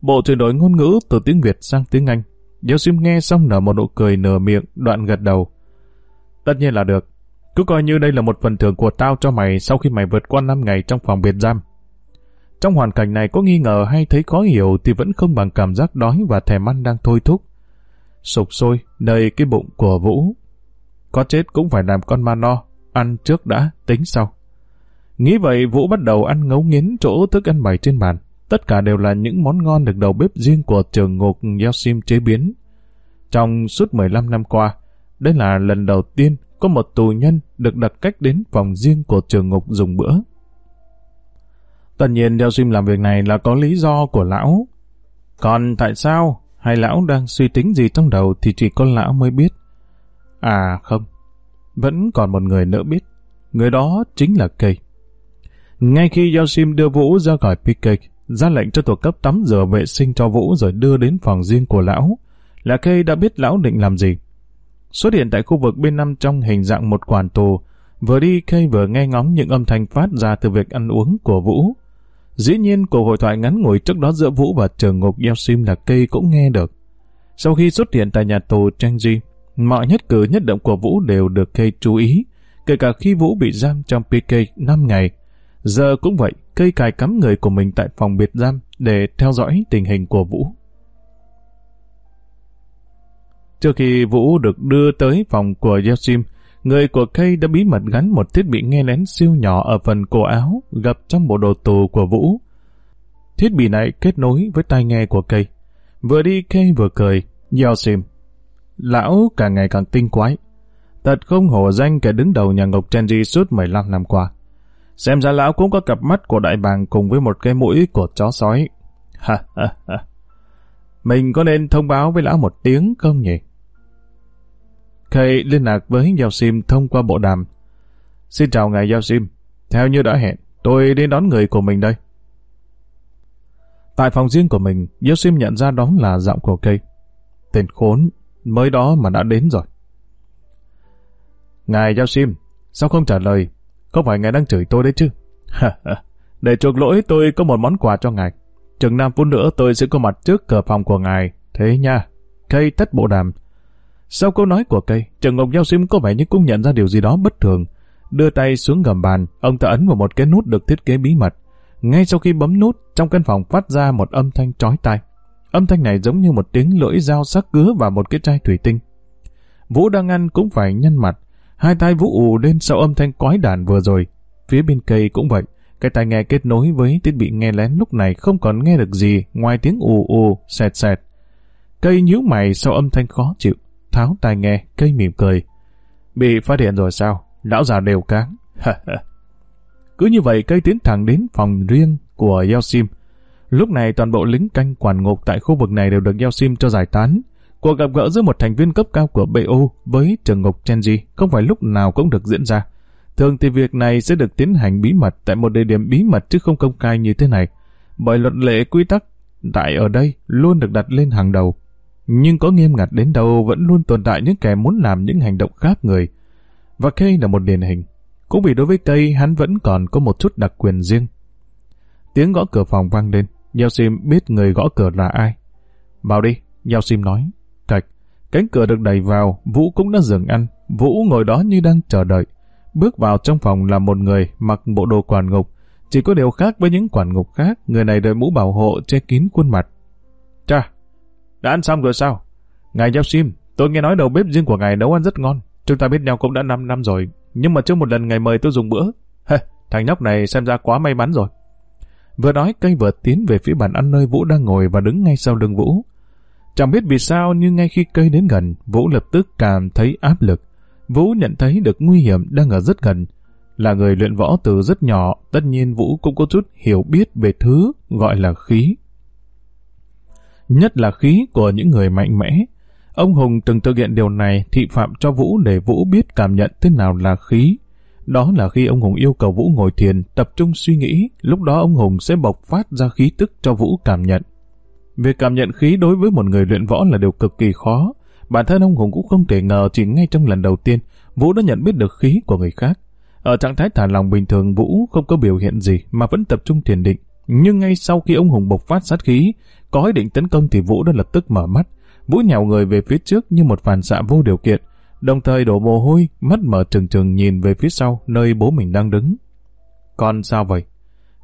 Bộ chuyển đổi ngôn ngữ từ tiếng Việt sang tiếng Anh. Giao Sim nghe xong nở một nụ cười nửa miệng, đoạn gật đầu. Tất nhiên là được. Cứ coi như đây là một phần thưởng của tao cho mày sau khi mày vượt qua 5 ngày trong phòng biệt giam. Trong hoàn cảnh này có nghi ngờ hay thấy khó hiểu thì vẫn không bằng cảm giác đói và thèm ăn đang thôi thúc. Sục sôi, nơi cái bụng của Vũ. Có chết cũng phải làm con ma no, ăn trước đã, tính sau. Nghĩ vậy Vũ bắt đầu ăn ngấu nghiến chỗ thức ăn bày trên bàn. Tất cả đều là những món ngon được đầu bếp riêng của trường ngục Yosim chế biến. Trong suốt 15 năm qua, đây là lần đầu tiên có một tù nhân được đặt cách đến phòng riêng của trường ngục dùng bữa. Tất nhiên Yosim làm việc này là có lý do của lão. Còn tại sao hay lão đang suy tính gì trong đầu thì chỉ có lão mới biết. À không, vẫn còn một người nữa biết. Người đó chính là Cây. Ngay khi Yosim đưa Vũ ra khỏi PK, ra lệnh cho thuộc cấp tắm rửa vệ sinh cho Vũ rồi đưa đến phòng riêng của lão, là Cây đã biết lão định làm gì. Xuất hiện tại khu vực bên năm trong hình dạng một quản tù, vừa đi Cây vừa nghe ngóng những âm thanh phát ra từ việc ăn uống của Vũ. Dĩ nhiên cuộc hội thoại ngắn ngủi trước đó giữa Vũ và trường ngục Yosim là Cây cũng nghe được. Sau khi xuất hiện tại nhà tù Changji, mọi nhất cử nhất động của Vũ đều được Cây chú ý, kể cả khi Vũ bị giam trong PK 5 ngày. Giờ cũng vậy, cây cài cắm người của mình tại phòng biệt giam để theo dõi tình hình của Vũ. Trước khi Vũ được đưa tới phòng của Yoshim, người của Kay đã bí mật gắn một thiết bị nghe lén siêu nhỏ ở phần cổ áo gặp trong bộ đồ tù của Vũ. Thiết bị này kết nối với tai nghe của Kay. Vừa đi Kay vừa cười. Yoshim, lão càng ngày càng tinh quái. Thật không hổ danh kẻ đứng đầu nhà ngục Chenji suốt 15 năm qua. Xem ra lão cũng có cặp mắt của đại bàng cùng với một cái mũi của chó sói. Ha ha ha. Mình có nên thông báo với lão một tiếng không nhỉ? Kay liên lạc với Giao Sim thông qua bộ đàm. Xin chào ngài Giao Sim. Theo như đã hẹn, tôi đến đón người của mình đây. Tại phòng riêng của mình, Giao Sim nhận ra đó là giọng của Kay. Tên khốn, mới đó mà đã đến rồi. Ngài Giao Sim, sao không trả lời? Không phải ngài đang chửi tôi đấy chứ? Để chuộc lỗi tôi có một món quà cho ngài. Chừng 5 phút nữa tôi sẽ có mặt trước cửa phòng của ngài. Thế nha. Cây tất bộ đàm. Sau câu nói của cây, Trần Ngọc Giao Sim có vẻ như cũng nhận ra điều gì đó bất thường. Đưa tay xuống gầm bàn, ông ta ấn vào một cái nút được thiết kế bí mật. Ngay sau khi bấm nút, trong căn phòng phát ra một âm thanh chói tai. Âm thanh này giống như một tiếng lưỡi dao sắc cứa vào một cái chai thủy tinh. Vũ đang ăn cũng phải nhăn mặt, hai tay Vũ ù lên sau âm thanh quái đàn vừa rồi. Phía bên cây cũng vậy, cái tai nghe kết nối với thiết bị nghe lén lúc này không còn nghe được gì ngoài tiếng ù ù, sẹt sẹt. Cây nhíu mày sau âm thanh khó chịu, tháo tai nghe, cây mỉm cười. Bị phát hiện rồi sao? Lão già đều cáng. Cứ như vậy cây tiến thẳng đến phòng riêng của Yao Sim. Lúc này toàn bộ lính canh quản ngục tại khu vực này đều được giao Sim cho giải tán. Cuộc gặp gỡ giữa một thành viên cấp cao của BO với trường ngục Chenji không phải lúc nào cũng được diễn ra. Thường thì việc này sẽ được tiến hành bí mật tại một địa điểm bí mật chứ không công khai như thế này. Bởi luật lệ quy tắc tại ở đây luôn được đặt lên hàng đầu. Nhưng có nghiêm ngặt đến đâu vẫn luôn tồn tại những kẻ muốn làm những hành động khác người. Và Kay là một điển hình. Cũng vì đối với Kay, hắn vẫn còn có một chút đặc quyền riêng. Tiếng gõ cửa phòng vang lên. Giao Sim biết người gõ cửa là ai. Vào đi, Giao Sim nói. Cạch, cánh cửa được đẩy vào, Vũ cũng đã dừng ăn. Vũ ngồi đó như đang chờ đợi. Bước vào trong phòng là một người mặc bộ đồ quản ngục. Chỉ có điều khác với những quản ngục khác, người này đội mũ bảo hộ che kín khuôn mặt. Cha, đã ăn xong rồi sao? Ngài Giao Sim, tôi nghe nói đầu bếp riêng của ngài nấu ăn rất ngon. Chúng ta biết nhau cũng đã 5 năm rồi, nhưng mà chưa một lần ngài mời tôi dùng bữa. Hê, thằng nhóc này xem ra quá may mắn rồi. Vừa nói cây vừa tiến về phía bàn ăn nơi Vũ đang ngồi và đứng ngay sau lưng Vũ. Chẳng biết vì sao nhưng ngay khi cây đến gần, Vũ lập tức cảm thấy áp lực. Vũ nhận thấy được nguy hiểm đang ở rất gần. Là người luyện võ từ rất nhỏ, tất nhiên Vũ cũng có chút hiểu biết về thứ gọi là khí. Nhất là khí của những người mạnh mẽ. Ông Hùng từng thực hiện điều này thị phạm cho Vũ để Vũ biết cảm nhận thế nào là khí. Đó là khi ông Hùng yêu cầu Vũ ngồi thiền, tập trung suy nghĩ, lúc đó ông Hùng sẽ bộc phát ra khí tức cho Vũ cảm nhận. Việc cảm nhận khí đối với một người luyện võ là điều cực kỳ khó, Bản thân ông Hùng cũng không thể ngờ chỉ ngay trong lần đầu tiên, Vũ đã nhận biết được khí của người khác. Ở trạng thái thả lòng bình thường Vũ không có biểu hiện gì mà vẫn tập trung thiền định. Nhưng ngay sau khi ông Hùng bộc phát sát khí, có ý định tấn công thì Vũ đã lập tức mở mắt. Vũ nhào người về phía trước như một phản xạ vô điều kiện, đồng thời đổ mồ hôi, mắt mở trừng trừng nhìn về phía sau nơi bố mình đang đứng. Con sao vậy?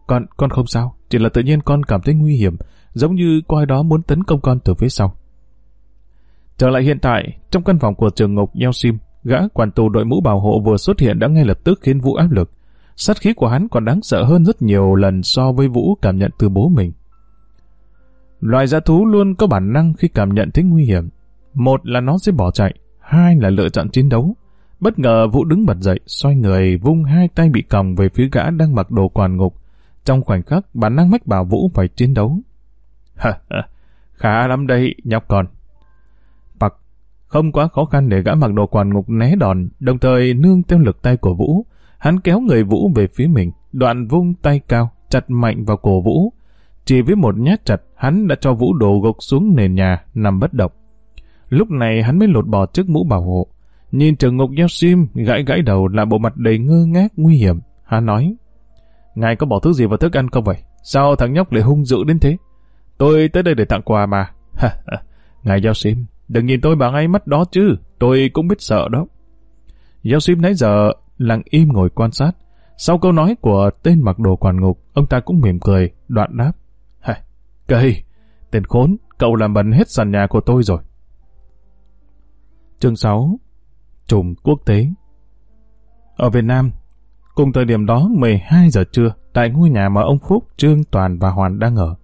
Con, con không sao, chỉ là tự nhiên con cảm thấy nguy hiểm, giống như có ai đó muốn tấn công con từ phía sau. Trở lại hiện tại, trong căn phòng của trường ngục Yeo Sim, gã quản tù đội mũ bảo hộ vừa xuất hiện đã ngay lập tức khiến Vũ áp lực. Sát khí của hắn còn đáng sợ hơn rất nhiều lần so với Vũ cảm nhận từ bố mình. Loài gia thú luôn có bản năng khi cảm nhận thấy nguy hiểm. Một là nó sẽ bỏ chạy, hai là lựa chọn chiến đấu. Bất ngờ Vũ đứng bật dậy, xoay người, vung hai tay bị còng về phía gã đang mặc đồ quản ngục. Trong khoảnh khắc, bản năng mách bảo Vũ phải chiến đấu. Ha ha, khá lắm đây, nhóc con. Không quá khó khăn để gã mặc đồ quản ngục né đòn, đồng thời nương theo lực tay của Vũ. Hắn kéo người Vũ về phía mình, đoạn vung tay cao, chặt mạnh vào cổ Vũ. Chỉ với một nhát chặt, hắn đã cho Vũ đổ gục xuống nền nhà, nằm bất động. Lúc này hắn mới lột bỏ chiếc mũ bảo hộ. Nhìn trường ngục gieo sim, gãi gãi đầu là bộ mặt đầy ngơ ngác nguy hiểm. Hắn nói, Ngài có bỏ thứ gì vào thức ăn không vậy? Sao thằng nhóc lại hung dữ đến thế? Tôi tới đây để tặng quà mà. Ngài giao sim, Đừng nhìn tôi bằng ánh mắt đó chứ, tôi cũng biết sợ đó. Giáo sim nãy giờ lặng im ngồi quan sát. Sau câu nói của tên mặc đồ quản ngục, ông ta cũng mỉm cười, đoạn đáp. Cây, tên khốn, cậu làm bẩn hết sàn nhà của tôi rồi. Chương 6 Trùm quốc tế Ở Việt Nam, cùng thời điểm đó 12 giờ trưa, tại ngôi nhà mà ông Phúc, Trương, Toàn và Hoàn đang ở.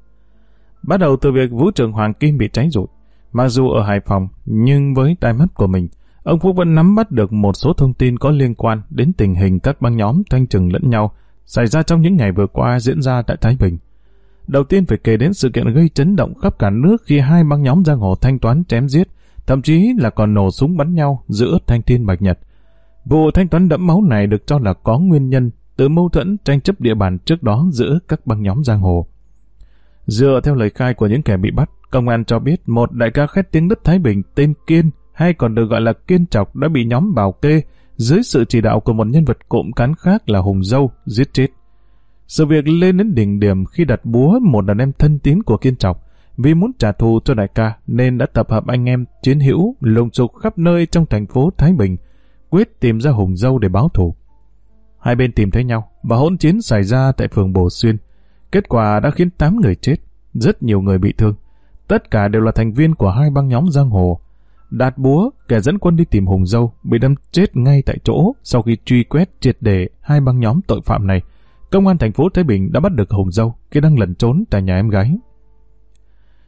Bắt đầu từ việc vũ trường Hoàng Kim bị cháy rụi, mặc dù ở Hải Phòng, nhưng với tai mắt của mình, ông Phúc vẫn nắm bắt được một số thông tin có liên quan đến tình hình các băng nhóm thanh trừng lẫn nhau xảy ra trong những ngày vừa qua diễn ra tại Thái Bình. Đầu tiên phải kể đến sự kiện gây chấn động khắp cả nước khi hai băng nhóm giang hồ thanh toán chém giết, thậm chí là còn nổ súng bắn nhau giữa thanh thiên bạch nhật. Vụ thanh toán đẫm máu này được cho là có nguyên nhân từ mâu thuẫn tranh chấp địa bàn trước đó giữa các băng nhóm giang hồ. Dựa theo lời khai của những kẻ bị bắt, công an cho biết một đại ca khét tiếng đất Thái Bình tên Kiên hay còn được gọi là Kiên Trọc đã bị nhóm bảo kê dưới sự chỉ đạo của một nhân vật cộm cán khác là Hùng Dâu giết chết. Sự việc lên đến đỉnh điểm khi đặt búa một đàn em thân tín của Kiên Trọc vì muốn trả thù cho đại ca nên đã tập hợp anh em chiến hữu lùng sục khắp nơi trong thành phố Thái Bình quyết tìm ra Hùng Dâu để báo thù. Hai bên tìm thấy nhau và hỗn chiến xảy ra tại phường Bồ Xuyên. Kết quả đã khiến 8 người chết, rất nhiều người bị thương. Tất cả đều là thành viên của hai băng nhóm giang hồ. Đạt búa, kẻ dẫn quân đi tìm Hùng Dâu, bị đâm chết ngay tại chỗ sau khi truy quét triệt để hai băng nhóm tội phạm này. Công an thành phố Thái Bình đã bắt được Hùng Dâu khi đang lẩn trốn tại nhà em gái.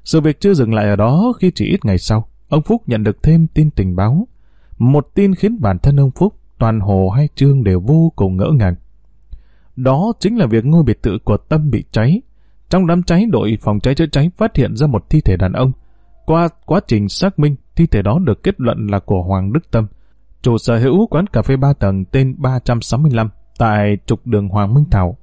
Sự việc chưa dừng lại ở đó khi chỉ ít ngày sau, ông Phúc nhận được thêm tin tình báo. Một tin khiến bản thân ông Phúc, toàn hồ hay trương đều vô cùng ngỡ ngàng. Đó chính là việc ngôi biệt thự của Tâm bị cháy. Trong đám cháy, đội phòng cháy chữa cháy phát hiện ra một thi thể đàn ông. Qua quá trình xác minh, thi thể đó được kết luận là của Hoàng Đức Tâm, chủ sở hữu quán cà phê 3 tầng tên 365 tại trục đường Hoàng Minh Thảo.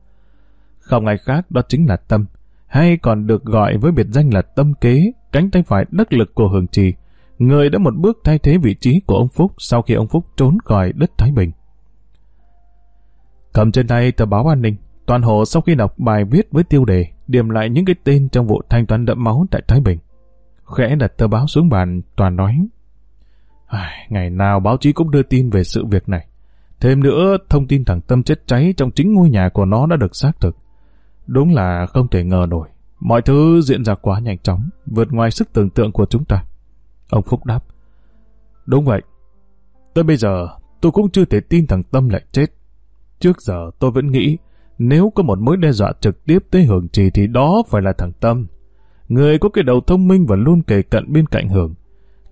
Không ai khác đó chính là Tâm, hay còn được gọi với biệt danh là Tâm Kế, cánh tay phải đắc lực của Hường Trì, người đã một bước thay thế vị trí của ông Phúc sau khi ông Phúc trốn khỏi đất Thái Bình. Cầm trên tay tờ báo an ninh, toàn hộ sau khi đọc bài viết với tiêu đề điểm lại những cái tên trong vụ thanh toán đẫm máu tại Thái Bình. Khẽ đặt tờ báo xuống bàn, toàn nói Ngày nào báo chí cũng đưa tin về sự việc này. Thêm nữa, thông tin thằng Tâm chết cháy trong chính ngôi nhà của nó đã được xác thực. Đúng là không thể ngờ nổi. Mọi thứ diễn ra quá nhanh chóng, vượt ngoài sức tưởng tượng của chúng ta. Ông Phúc đáp. Đúng vậy. Tới bây giờ, tôi cũng chưa thể tin thằng Tâm lại chết. Trước giờ tôi vẫn nghĩ, nếu có một mối đe dọa trực tiếp tới Hưởng Trì thì đó phải là thằng Tâm. Người có cái đầu thông minh và luôn kề cận bên cạnh Hưởng.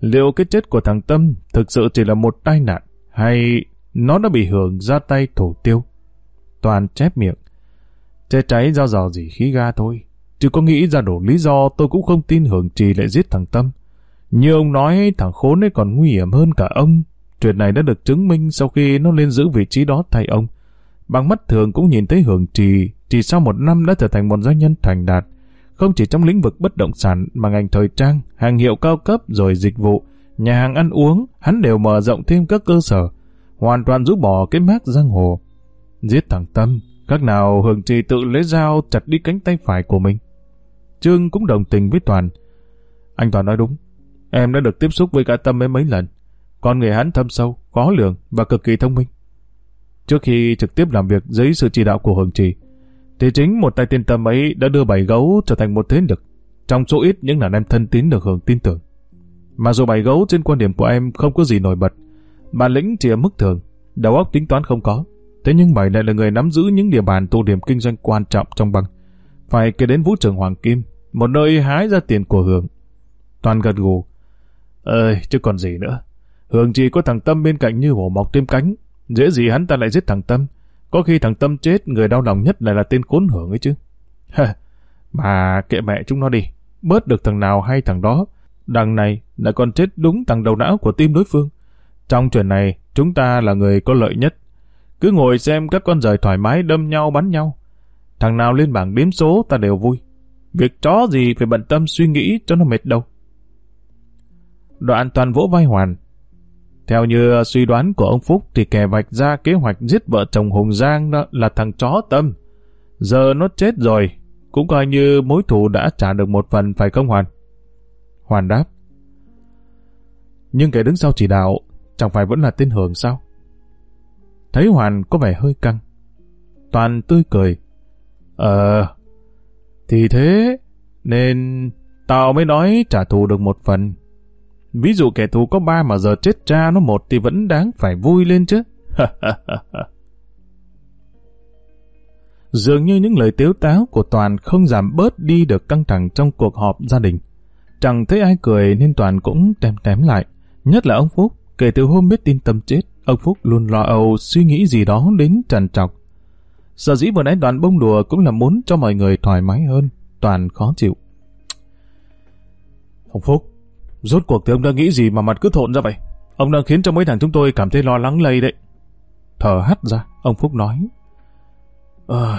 Liệu cái chết của thằng Tâm thực sự chỉ là một tai nạn hay nó đã bị Hưởng ra tay thủ tiêu? Toàn chép miệng. Chết cháy do dò gì khí ga thôi. Chứ có nghĩ ra đủ lý do tôi cũng không tin Hưởng Trì lại giết thằng Tâm. Như ông nói thằng khốn ấy còn nguy hiểm hơn cả ông. Chuyện này đã được chứng minh sau khi nó lên giữ vị trí đó thay ông. Bằng mắt thường cũng nhìn thấy Hưởng Trì chỉ sau một năm đã trở thành một doanh nhân thành đạt. Không chỉ trong lĩnh vực bất động sản mà ngành thời trang, hàng hiệu cao cấp rồi dịch vụ, nhà hàng ăn uống, hắn đều mở rộng thêm các cơ sở, hoàn toàn rũ bỏ cái mác giang hồ. Giết thằng Tâm, các nào hường Trì tự lấy dao chặt đi cánh tay phải của mình. Trương cũng đồng tình với Toàn. Anh Toàn nói đúng, em đã được tiếp xúc với cả Tâm mấy mấy lần. Con người hắn thâm sâu, khó lường và cực kỳ thông minh. Trước khi trực tiếp làm việc dưới sự chỉ đạo của Hường Trì, thì chính một tay tiên tâm ấy đã đưa bảy gấu trở thành một thế lực, trong số ít những đàn em thân tín được Hường tin tưởng. Mà dù bảy gấu trên quan điểm của em không có gì nổi bật, bản lĩnh chỉ ở mức thường, đầu óc tính toán không có. Thế nhưng bảy lại là người nắm giữ những địa bàn tụ điểm kinh doanh quan trọng trong băng. Phải kể đến vũ trường Hoàng Kim, một nơi hái ra tiền của Hường. Toàn gật gù. Ơi, chứ còn gì nữa. Hường chỉ có thằng Tâm bên cạnh như hổ mọc thêm cánh, Dễ gì hắn ta lại giết thằng Tâm. Có khi thằng Tâm chết, người đau lòng nhất lại là tên khốn hưởng ấy chứ. mà kệ mẹ chúng nó đi. Bớt được thằng nào hay thằng đó. Đằng này lại còn chết đúng thằng đầu não của tim đối phương. Trong chuyện này, chúng ta là người có lợi nhất. Cứ ngồi xem các con rời thoải mái đâm nhau bắn nhau. Thằng nào lên bảng đếm số ta đều vui. Việc chó gì phải bận tâm suy nghĩ cho nó mệt đâu. Đoạn toàn vỗ vai Hoàn, theo như suy đoán của ông Phúc thì kẻ vạch ra kế hoạch giết vợ chồng Hùng Giang đó là thằng chó Tâm. Giờ nó chết rồi, cũng coi như mối thù đã trả được một phần phải không Hoàn? Hoàn đáp. Nhưng kẻ đứng sau chỉ đạo chẳng phải vẫn là tên hưởng sao? Thấy Hoàn có vẻ hơi căng. Toàn tươi cười. Ờ, thì thế, nên tao mới nói trả thù được một phần. Ví dụ kẻ thù có ba mà giờ chết cha nó một thì vẫn đáng phải vui lên chứ. Dường như những lời tiếu táo của Toàn không giảm bớt đi được căng thẳng trong cuộc họp gia đình. Chẳng thấy ai cười nên Toàn cũng tém tém lại. Nhất là ông Phúc, kể từ hôm biết tin Tâm chết, ông Phúc luôn lo âu suy nghĩ gì đó đến trần trọc. Sở dĩ vừa nãy đoàn bông đùa cũng là muốn cho mọi người thoải mái hơn. Toàn khó chịu. Ông Phúc, rốt cuộc thì ông đang nghĩ gì mà mặt cứ thộn ra vậy? Ông đang khiến cho mấy thằng chúng tôi cảm thấy lo lắng lây đấy. Thở hắt ra, ông Phúc nói. Ôi...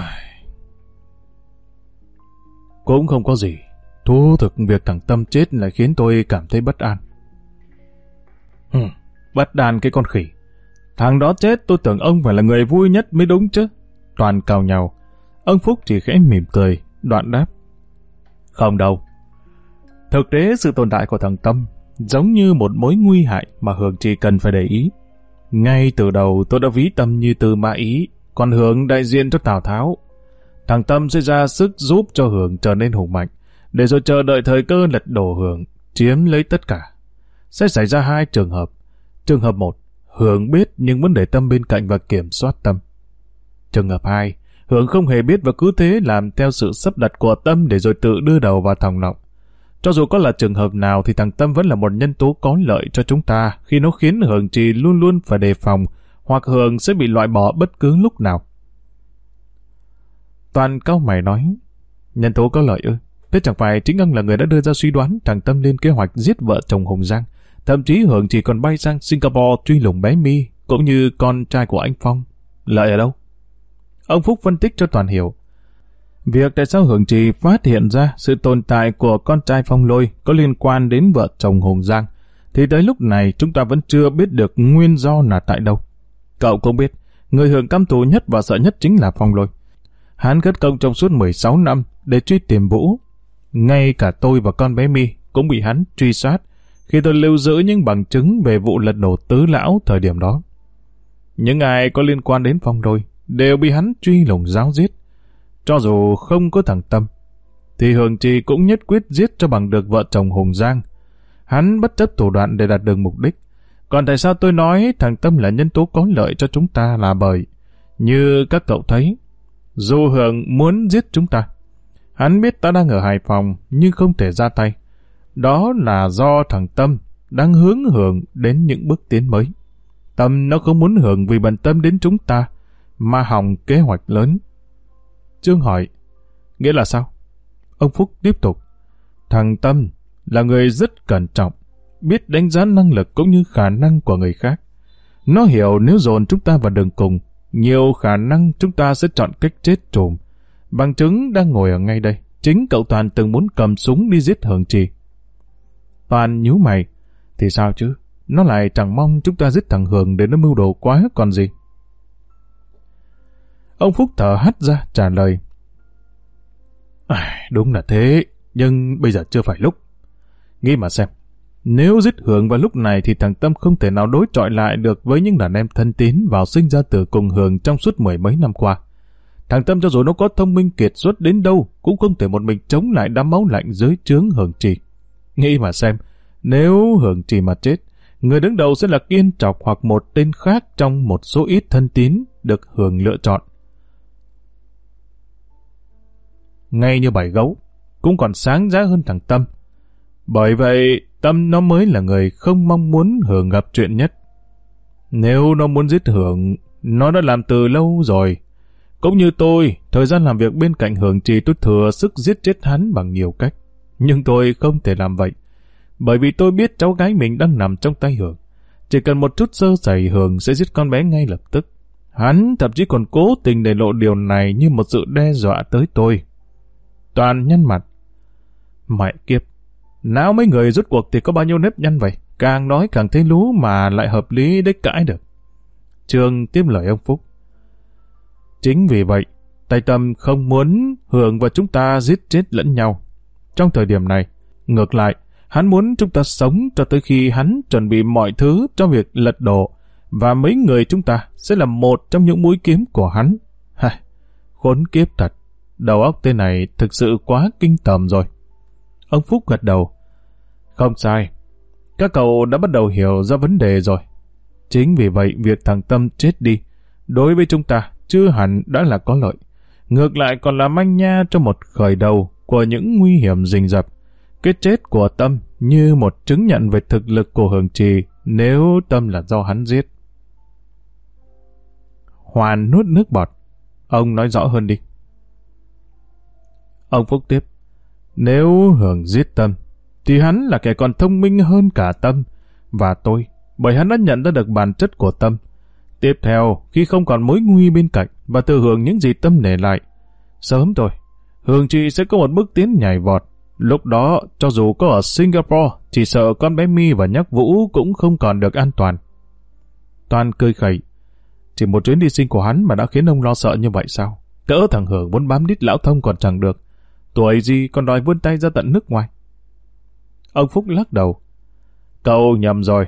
Cũng không có gì. Thú thực việc thằng Tâm chết lại khiến tôi cảm thấy bất an. Ừ, bất an cái con khỉ. Thằng đó chết tôi tưởng ông phải là người vui nhất mới đúng chứ. Toàn cào nhau. Ông Phúc chỉ khẽ mỉm cười, đoạn đáp. Không đâu. Thực tế sự tồn tại của thằng Tâm giống như một mối nguy hại mà Hường chỉ cần phải để ý. Ngay từ đầu tôi đã ví Tâm như từ mã ý, còn Hường đại diện cho Tào Tháo. Thằng Tâm sẽ ra sức giúp cho Hường trở nên hùng mạnh, để rồi chờ đợi thời cơ lật đổ Hường, chiếm lấy tất cả. Sẽ xảy ra hai trường hợp. Trường hợp một, Hường biết nhưng vẫn để Tâm bên cạnh và kiểm soát Tâm. Trường hợp hai, Hường không hề biết và cứ thế làm theo sự sắp đặt của Tâm để rồi tự đưa đầu vào thòng lọng. Cho dù có là trường hợp nào thì thằng Tâm vẫn là một nhân tố có lợi cho chúng ta khi nó khiến Hường Trì luôn luôn phải đề phòng hoặc Hường sẽ bị loại bỏ bất cứ lúc nào. Toàn cao mày nói nhân tố có lợi ư? Thế chẳng phải chính ông là người đã đưa ra suy đoán thằng Tâm lên kế hoạch giết vợ chồng hồng Giang. Thậm chí hưởng chỉ còn bay sang Singapore truy lùng bé Mi cũng như con trai của anh Phong. Lợi ở đâu? Ông Phúc phân tích cho Toàn hiểu. Việc tại sao Hưởng Trì phát hiện ra sự tồn tại của con trai Phong Lôi có liên quan đến vợ chồng Hùng Giang, thì tới lúc này chúng ta vẫn chưa biết được nguyên do là tại đâu. Cậu cũng biết, người hưởng căm thù nhất và sợ nhất chính là Phong Lôi. Hắn cất công trong suốt 16 năm để truy tìm Vũ. Ngay cả tôi và con bé Mi cũng bị hắn truy sát khi tôi lưu giữ những bằng chứng về vụ lật đổ tứ lão thời điểm đó. Những ai có liên quan đến Phong đôi đều bị hắn truy lùng giáo giết. Cho dù không có thằng Tâm, thì Hường Trì cũng nhất quyết giết cho bằng được vợ chồng Hùng Giang. Hắn bất chấp thủ đoạn để đạt được mục đích. Còn tại sao tôi nói thằng Tâm là nhân tố có lợi cho chúng ta là bởi, như các cậu thấy, dù Hường muốn giết chúng ta, hắn biết ta đang ở Hải Phòng nhưng không thể ra tay. Đó là do thằng Tâm đang hướng hưởng đến những bước tiến mới. Tâm nó không muốn hưởng vì bận tâm đến chúng ta, mà hỏng kế hoạch lớn. Trương hỏi, nghĩa là sao? Ông Phúc tiếp tục, thằng Tâm là người rất cẩn trọng, biết đánh giá năng lực cũng như khả năng của người khác. Nó hiểu nếu dồn chúng ta vào đường cùng, nhiều khả năng chúng ta sẽ chọn cách chết trùm. Bằng chứng đang ngồi ở ngay đây, chính cậu Toàn từng muốn cầm súng đi giết Hường Trì. Toàn nhíu mày, thì sao chứ? Nó lại chẳng mong chúng ta giết thằng Hường để nó mưu đồ quá còn gì. Ông Phúc thở hắt ra trả lời. À, đúng là thế, nhưng bây giờ chưa phải lúc. Nghĩ mà xem, nếu giết Hường vào lúc này thì thằng Tâm không thể nào đối chọi lại được với những đàn em thân tín vào sinh ra từ cùng Hường trong suốt mười mấy năm qua. Thằng Tâm cho dù nó có thông minh kiệt xuất đến đâu cũng không thể một mình chống lại đám máu lạnh dưới trướng Hường Trì. Nghĩ mà xem, nếu Hường Trì mà chết, người đứng đầu sẽ là Kiên Trọc hoặc một tên khác trong một số ít thân tín được Hường lựa chọn. ngay như bảy gấu, cũng còn sáng giá hơn thằng Tâm. Bởi vậy, Tâm nó mới là người không mong muốn Hưởng gặp chuyện nhất. Nếu nó muốn giết Hưởng, nó đã làm từ lâu rồi. Cũng như tôi, thời gian làm việc bên cạnh Hưởng Trì tôi thừa sức giết chết hắn bằng nhiều cách. Nhưng tôi không thể làm vậy. Bởi vì tôi biết cháu gái mình đang nằm trong tay Hưởng. Chỉ cần một chút sơ sẩy Hưởng sẽ giết con bé ngay lập tức. Hắn thậm chí còn cố tình để lộ điều này như một sự đe dọa tới tôi. Toàn nhăn mặt. Mẹ kiếp, não mấy người rút cuộc thì có bao nhiêu nếp nhăn vậy? Càng nói càng thấy lú mà lại hợp lý để cãi được. Trương tiếp lời ông Phúc. Chính vì vậy, Tài Tâm không muốn Hưởng và chúng ta giết chết lẫn nhau. Trong thời điểm này, ngược lại, hắn muốn chúng ta sống cho tới khi hắn chuẩn bị mọi thứ cho việc lật đổ, và mấy người chúng ta sẽ là một trong những mũi kiếm của hắn. Hài, khốn kiếp thật. Đầu óc tên này thực sự quá kinh tởm rồi. Ông Phúc gật đầu. Không sai. Các cậu đã bắt đầu hiểu ra vấn đề rồi. Chính vì vậy việc thằng Tâm chết đi, đối với chúng ta chưa hẳn đã là có lợi. Ngược lại còn là manh nha cho một khởi đầu của những nguy hiểm rình rập. Cái chết của Tâm như một chứng nhận về thực lực của Hường Trì nếu Tâm là do hắn giết. Hoàn nuốt nước bọt. Ông nói rõ hơn đi. Ông Phúc tiếp. Nếu Hường giết Tâm, thì hắn là kẻ còn thông minh hơn cả Tâm và tôi, bởi hắn đã nhận ra được bản chất của Tâm. Tiếp theo, khi không còn mối nguy bên cạnh và thừa hưởng những gì Tâm để lại, sớm thôi, Hương Chi sẽ có một bước tiến nhảy vọt. Lúc đó, cho dù có ở Singapore, chỉ sợ con bé Mi và nhắc Vũ cũng không còn được an toàn. Toàn cười khẩy. Chỉ một chuyến đi sinh của hắn mà đã khiến ông lo sợ như vậy sao? Cỡ thằng Hưởng muốn bám đít lão thông còn chẳng được. Tuổi gì còn đòi vươn tay ra tận nước ngoài. Ông Phúc lắc đầu. Cậu nhầm rồi.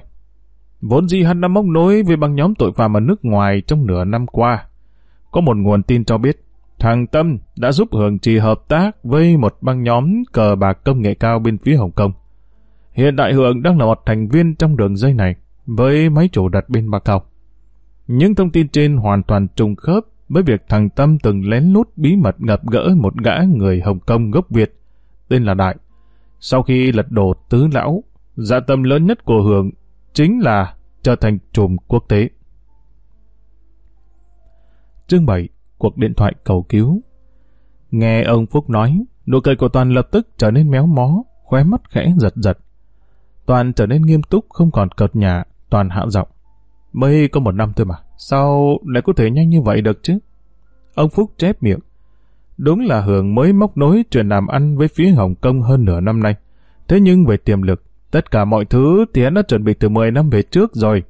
Vốn dĩ hắn đã móc nối với băng nhóm tội phạm ở nước ngoài trong nửa năm qua. Có một nguồn tin cho biết, thằng Tâm đã giúp Hường Trì hợp tác với một băng nhóm cờ bạc công nghệ cao bên phía Hồng Kông. Hiện đại Hường đang là một thành viên trong đường dây này, với máy chủ đặt bên Macau. Những thông tin trên hoàn toàn trùng khớp với việc thằng Tâm từng lén lút bí mật gặp gỡ một gã người Hồng Kông gốc Việt, tên là Đại. Sau khi lật đổ tứ lão, dạ tâm lớn nhất của Hường chính là trở thành trùm quốc tế. Chương 7 Cuộc điện thoại cầu cứu Nghe ông Phúc nói, nụ cười của Toàn lập tức trở nên méo mó, khóe mắt khẽ giật giật. Toàn trở nên nghiêm túc, không còn cợt nhà, Toàn hạ giọng. Mới có một năm thôi mà, sao lại có thể nhanh như vậy được chứ? Ông Phúc chép miệng. Đúng là Hường mới móc nối chuyện làm ăn với phía Hồng Kông hơn nửa năm nay. Thế nhưng về tiềm lực, tất cả mọi thứ thì hắn đã chuẩn bị từ 10 năm về trước rồi.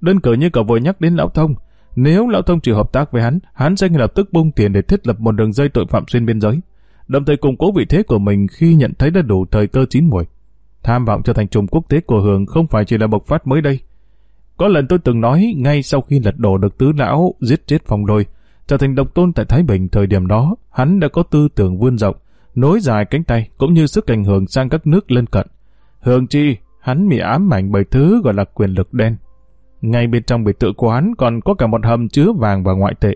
Đơn cử như cậu vừa nhắc đến Lão Thông, nếu Lão Thông chịu hợp tác với hắn, hắn sẽ lập tức bung tiền để thiết lập một đường dây tội phạm xuyên biên giới, đồng thời củng cố vị thế của mình khi nhận thấy đã đủ thời cơ chín muồi. Tham vọng trở thành trùm quốc tế của Hường không phải chỉ là bộc phát mới đây. Có lần tôi từng nói ngay sau khi lật đổ được tứ lão giết chết phòng đôi, trở thành độc tôn tại Thái Bình thời điểm đó, hắn đã có tư tưởng vươn rộng, nối dài cánh tay cũng như sức ảnh hưởng sang các nước lân cận. Hường chi, hắn bị ám ảnh bởi thứ gọi là quyền lực đen. Ngay bên trong biệt thự của hắn còn có cả một hầm chứa vàng và ngoại tệ.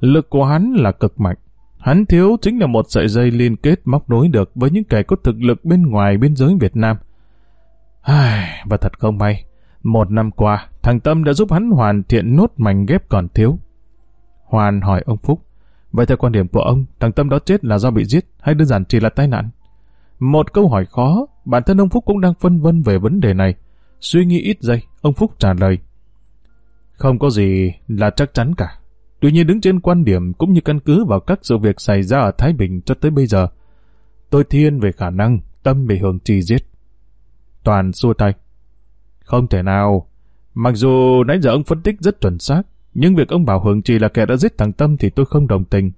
Lực của hắn là cực mạnh. Hắn thiếu chính là một sợi dây liên kết móc nối được với những kẻ có thực lực bên ngoài biên giới Việt Nam. Ai, và thật không may, một năm qua, thằng Tâm đã giúp hắn hoàn thiện nốt mảnh ghép còn thiếu. Hoàn hỏi ông Phúc, vậy theo quan điểm của ông, thằng Tâm đó chết là do bị giết hay đơn giản chỉ là tai nạn? Một câu hỏi khó, bản thân ông Phúc cũng đang phân vân về vấn đề này. Suy nghĩ ít giây, ông Phúc trả lời. Không có gì là chắc chắn cả. Tuy nhiên đứng trên quan điểm cũng như căn cứ vào các sự việc xảy ra ở Thái Bình cho tới bây giờ, tôi thiên về khả năng Tâm bị hưởng Trì giết. Toàn xua tay. Không thể nào. Mặc dù nãy giờ ông phân tích rất chuẩn xác, nhưng việc ông bảo Hưởng chỉ là kẻ đã giết thằng Tâm thì tôi không đồng tình.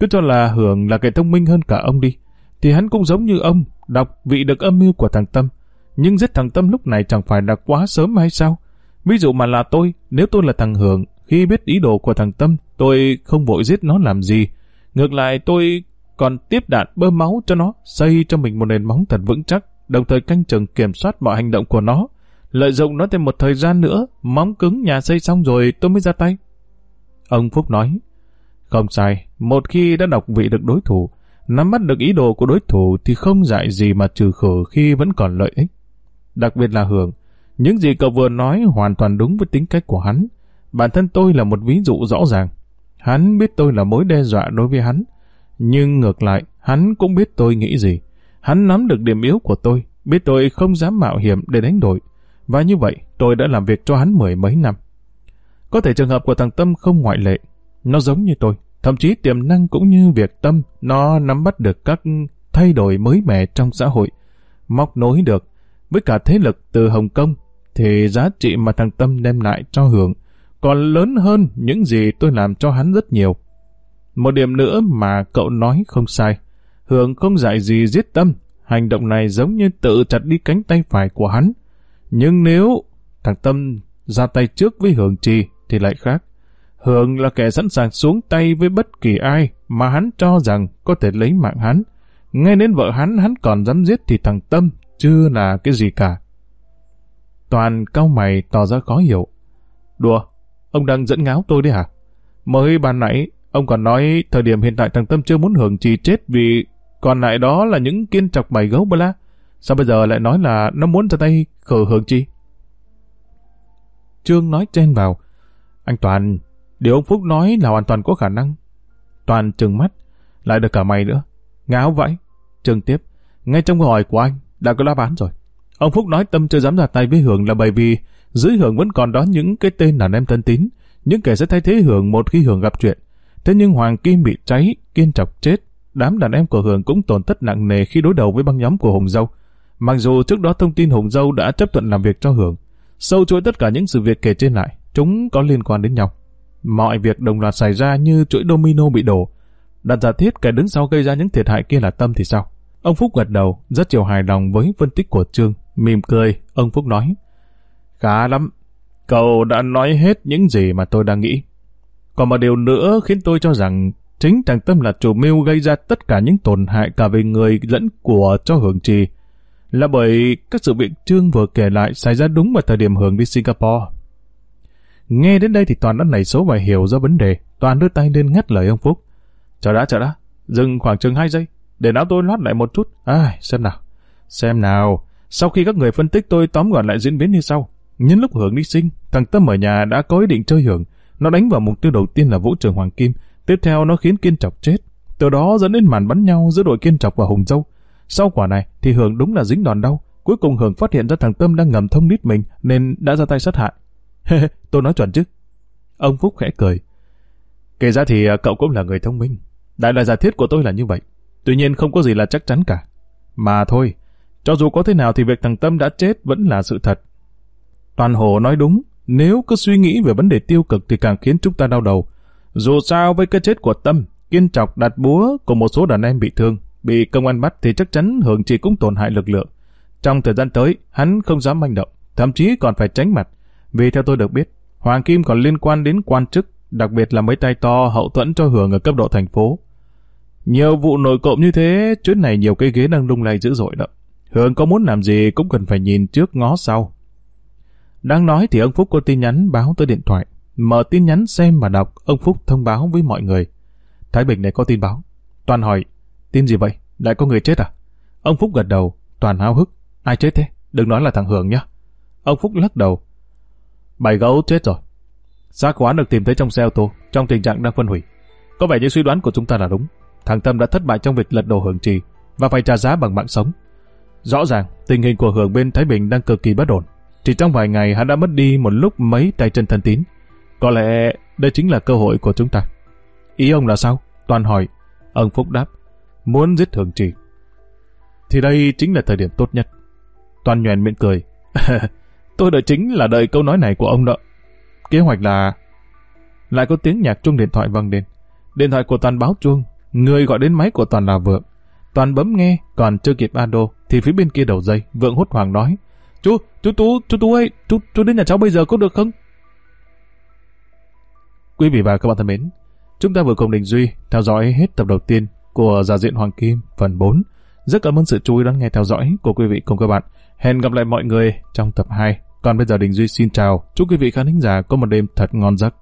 Cứ cho là Hưởng là kẻ thông minh hơn cả ông đi, thì hắn cũng giống như ông, đọc vị được âm mưu của thằng Tâm. Nhưng giết thằng Tâm lúc này chẳng phải là quá sớm hay sao? Ví dụ mà là tôi, nếu tôi là thằng hưởng khi biết ý đồ của thằng Tâm, tôi không vội giết nó làm gì. Ngược lại tôi còn tiếp đạn bơm máu cho nó, xây cho mình một nền móng thật vững chắc, đồng thời canh chừng kiểm soát mọi hành động của nó. Lợi dụng nó thêm một thời gian nữa, móng cứng nhà xây xong rồi tôi mới ra tay. Ông Phúc nói, không sai, một khi đã đọc vị được đối thủ, nắm bắt được ý đồ của đối thủ thì không dạy gì mà trừ khử khi vẫn còn lợi ích. Đặc biệt là hưởng những gì cậu vừa nói hoàn toàn đúng với tính cách của hắn. Bản thân tôi là một ví dụ rõ ràng. Hắn biết tôi là mối đe dọa đối với hắn, nhưng ngược lại, hắn cũng biết tôi nghĩ gì. Hắn nắm được điểm yếu của tôi, biết tôi không dám mạo hiểm để đánh đổi. Và như vậy, tôi đã làm việc cho hắn mười mấy năm. Có thể trường hợp của thằng Tâm không ngoại lệ. Nó giống như tôi, thậm chí tiềm năng cũng như việc Tâm, nó nắm bắt được các thay đổi mới mẻ trong xã hội, móc nối được với cả thế lực từ Hồng Kông, thì giá trị mà thằng Tâm đem lại cho Hưởng còn lớn hơn những gì tôi làm cho hắn rất nhiều. Một điểm nữa mà cậu nói không sai. Hưởng không dạy gì giết Tâm, hành động này giống như tự chặt đi cánh tay phải của hắn. Nhưng nếu thằng Tâm ra tay trước với Hưởng Trì thì lại khác. Hưởng là kẻ sẵn sàng xuống tay với bất kỳ ai mà hắn cho rằng có thể lấy mạng hắn. Ngay đến vợ hắn hắn còn dám giết thì thằng Tâm chưa là cái gì cả. Toàn cau mày tỏ ra khó hiểu. Đùa, ông đang dẫn ngáo tôi đấy hả? Mới ban nãy, ông còn nói thời điểm hiện tại thằng Tâm chưa muốn hưởng trì chết vì còn lại đó là những kiên trọc bày gấu bla la. Sao bây giờ lại nói là nó muốn ra tay khử hưởng chi? Trương nói chen vào. Anh Toàn, điều ông Phúc nói là hoàn toàn có khả năng. Toàn trừng mắt, lại được cả mày nữa. Ngáo vậy. Trương tiếp, ngay trong câu hỏi của anh, đã có lá bán rồi. Ông Phúc nói Tâm chưa dám ra tay với Hưởng là bởi vì dưới Hưởng vẫn còn đó những cái tên đàn em thân tín, những kẻ sẽ thay thế Hưởng một khi Hưởng gặp chuyện. Thế nhưng Hoàng Kim bị cháy, kiên chọc chết, đám đàn em của Hưởng cũng tổn thất nặng nề khi đối đầu với băng nhóm của Hùng Dâu. Mặc dù trước đó thông tin Hùng Dâu đã chấp thuận làm việc cho Hưởng, sâu chuỗi tất cả những sự việc kể trên lại, chúng có liên quan đến nhau. Mọi việc đồng loạt xảy ra như chuỗi domino bị đổ. Đặt giả thiết kẻ đứng sau gây ra những thiệt hại kia là Tâm thì sao? Ông Phúc gật đầu, rất chiều hài lòng với phân tích của Trương. Mỉm cười, ông Phúc nói. Khá lắm, cậu đã nói hết những gì mà tôi đang nghĩ. Còn một điều nữa khiến tôi cho rằng chính thằng Tâm là chủ mưu gây ra tất cả những tổn hại cả về người lẫn của cho Hưởng Trì. Là bởi các sự việc Trương vừa kể lại xảy ra đúng vào thời điểm Hưởng đi Singapore. Nghe đến đây thì Toàn đã nảy số và hiểu ra vấn đề. Toàn đưa tay lên ngắt lời ông Phúc. Chờ đã, chờ đã. Dừng khoảng chừng 2 giây. Để não tôi loát lại một chút. À, xem nào. Xem nào. Sau khi các người phân tích tôi tóm gọn lại diễn biến như sau. Nhân lúc Hưởng đi sinh, thằng Tâm ở nhà đã có ý định chơi Hưởng. Nó đánh vào mục tiêu đầu tiên là Vũ Trường Hoàng Kim. Tiếp theo nó khiến Kiên Trọc chết. Từ đó dẫn đến màn bắn nhau giữa đội Kiên Trọc và Hùng Dâu. Sau quả này thì Hưởng đúng là dính đòn đau. Cuối cùng Hưởng phát hiện ra thằng Tâm đang ngầm thông nít mình nên đã ra tay sát hại. tôi nói chuẩn chứ. Ông Phúc khẽ cười. Kể ra thì à, cậu cũng là người thông minh. Đại là giả thiết của tôi là như vậy. Tuy nhiên không có gì là chắc chắn cả. Mà thôi, cho dù có thế nào thì việc thằng Tâm đã chết vẫn là sự thật. Toàn Hồ nói đúng, nếu cứ suy nghĩ về vấn đề tiêu cực thì càng khiến chúng ta đau đầu. Dù sao với cái chết của Tâm, Kiên Trọc đặt búa cùng một số đàn em bị thương, bị công an bắt thì chắc chắn Hưởng chỉ cũng tổn hại lực lượng. Trong thời gian tới, hắn không dám manh động, thậm chí còn phải tránh mặt. Vì theo tôi được biết, Hoàng Kim còn liên quan đến quan chức, đặc biệt là mấy tay to hậu thuẫn cho Hưởng ở cấp độ thành phố. Nhiều vụ nổi cộm như thế, chuyến này nhiều cái ghế đang lung lay dữ dội đó. Hường có muốn làm gì cũng cần phải nhìn trước ngó sau. Đang nói thì ông Phúc có tin nhắn báo tới điện thoại. Mở tin nhắn xem và đọc, ông Phúc thông báo với mọi người. Thái Bình này có tin báo. Toàn hỏi, tin gì vậy? Lại có người chết à? Ông Phúc gật đầu, Toàn háo hức. Ai chết thế? Đừng nói là thằng Hưởng nhá. Ông Phúc lắc đầu. Bảy gấu chết rồi. Xác quán được tìm thấy trong xe ô tô, trong tình trạng đang phân hủy. Có vẻ như suy đoán của chúng ta là đúng thằng Tâm đã thất bại trong việc lật đổ Hưởng Trì và phải trả giá bằng mạng sống. Rõ ràng, tình hình của Hưởng bên Thái Bình đang cực kỳ bất ổn. Chỉ trong vài ngày hắn đã mất đi một lúc mấy tay chân thân tín. Có lẽ đây chính là cơ hội của chúng ta. Ý ông là sao? Toàn hỏi. Ông Phúc đáp. Muốn giết Hưởng Trì. Thì đây chính là thời điểm tốt nhất. Toàn nhoèn miệng cười. Tôi đợi chính là đợi câu nói này của ông đó. Kế hoạch là... Lại có tiếng nhạc chuông điện thoại vang lên. Điện thoại của Toàn báo chuông Người gọi đến máy của Toàn là Vượng. Toàn bấm nghe, còn chưa kịp ado, thì phía bên kia đầu dây, Vượng hốt hoảng nói. Chú, chú Tú, chú Tú ơi, chú, chú đến nhà cháu bây giờ có được không? Quý vị và các bạn thân mến, chúng ta vừa cùng Đình Duy theo dõi hết tập đầu tiên của Giả diện Hoàng Kim phần 4. Rất cảm ơn sự chú ý lắng nghe theo dõi của quý vị cùng các bạn. Hẹn gặp lại mọi người trong tập 2. Còn bây giờ Đình Duy xin chào, chúc quý vị khán thính giả có một đêm thật ngon giấc.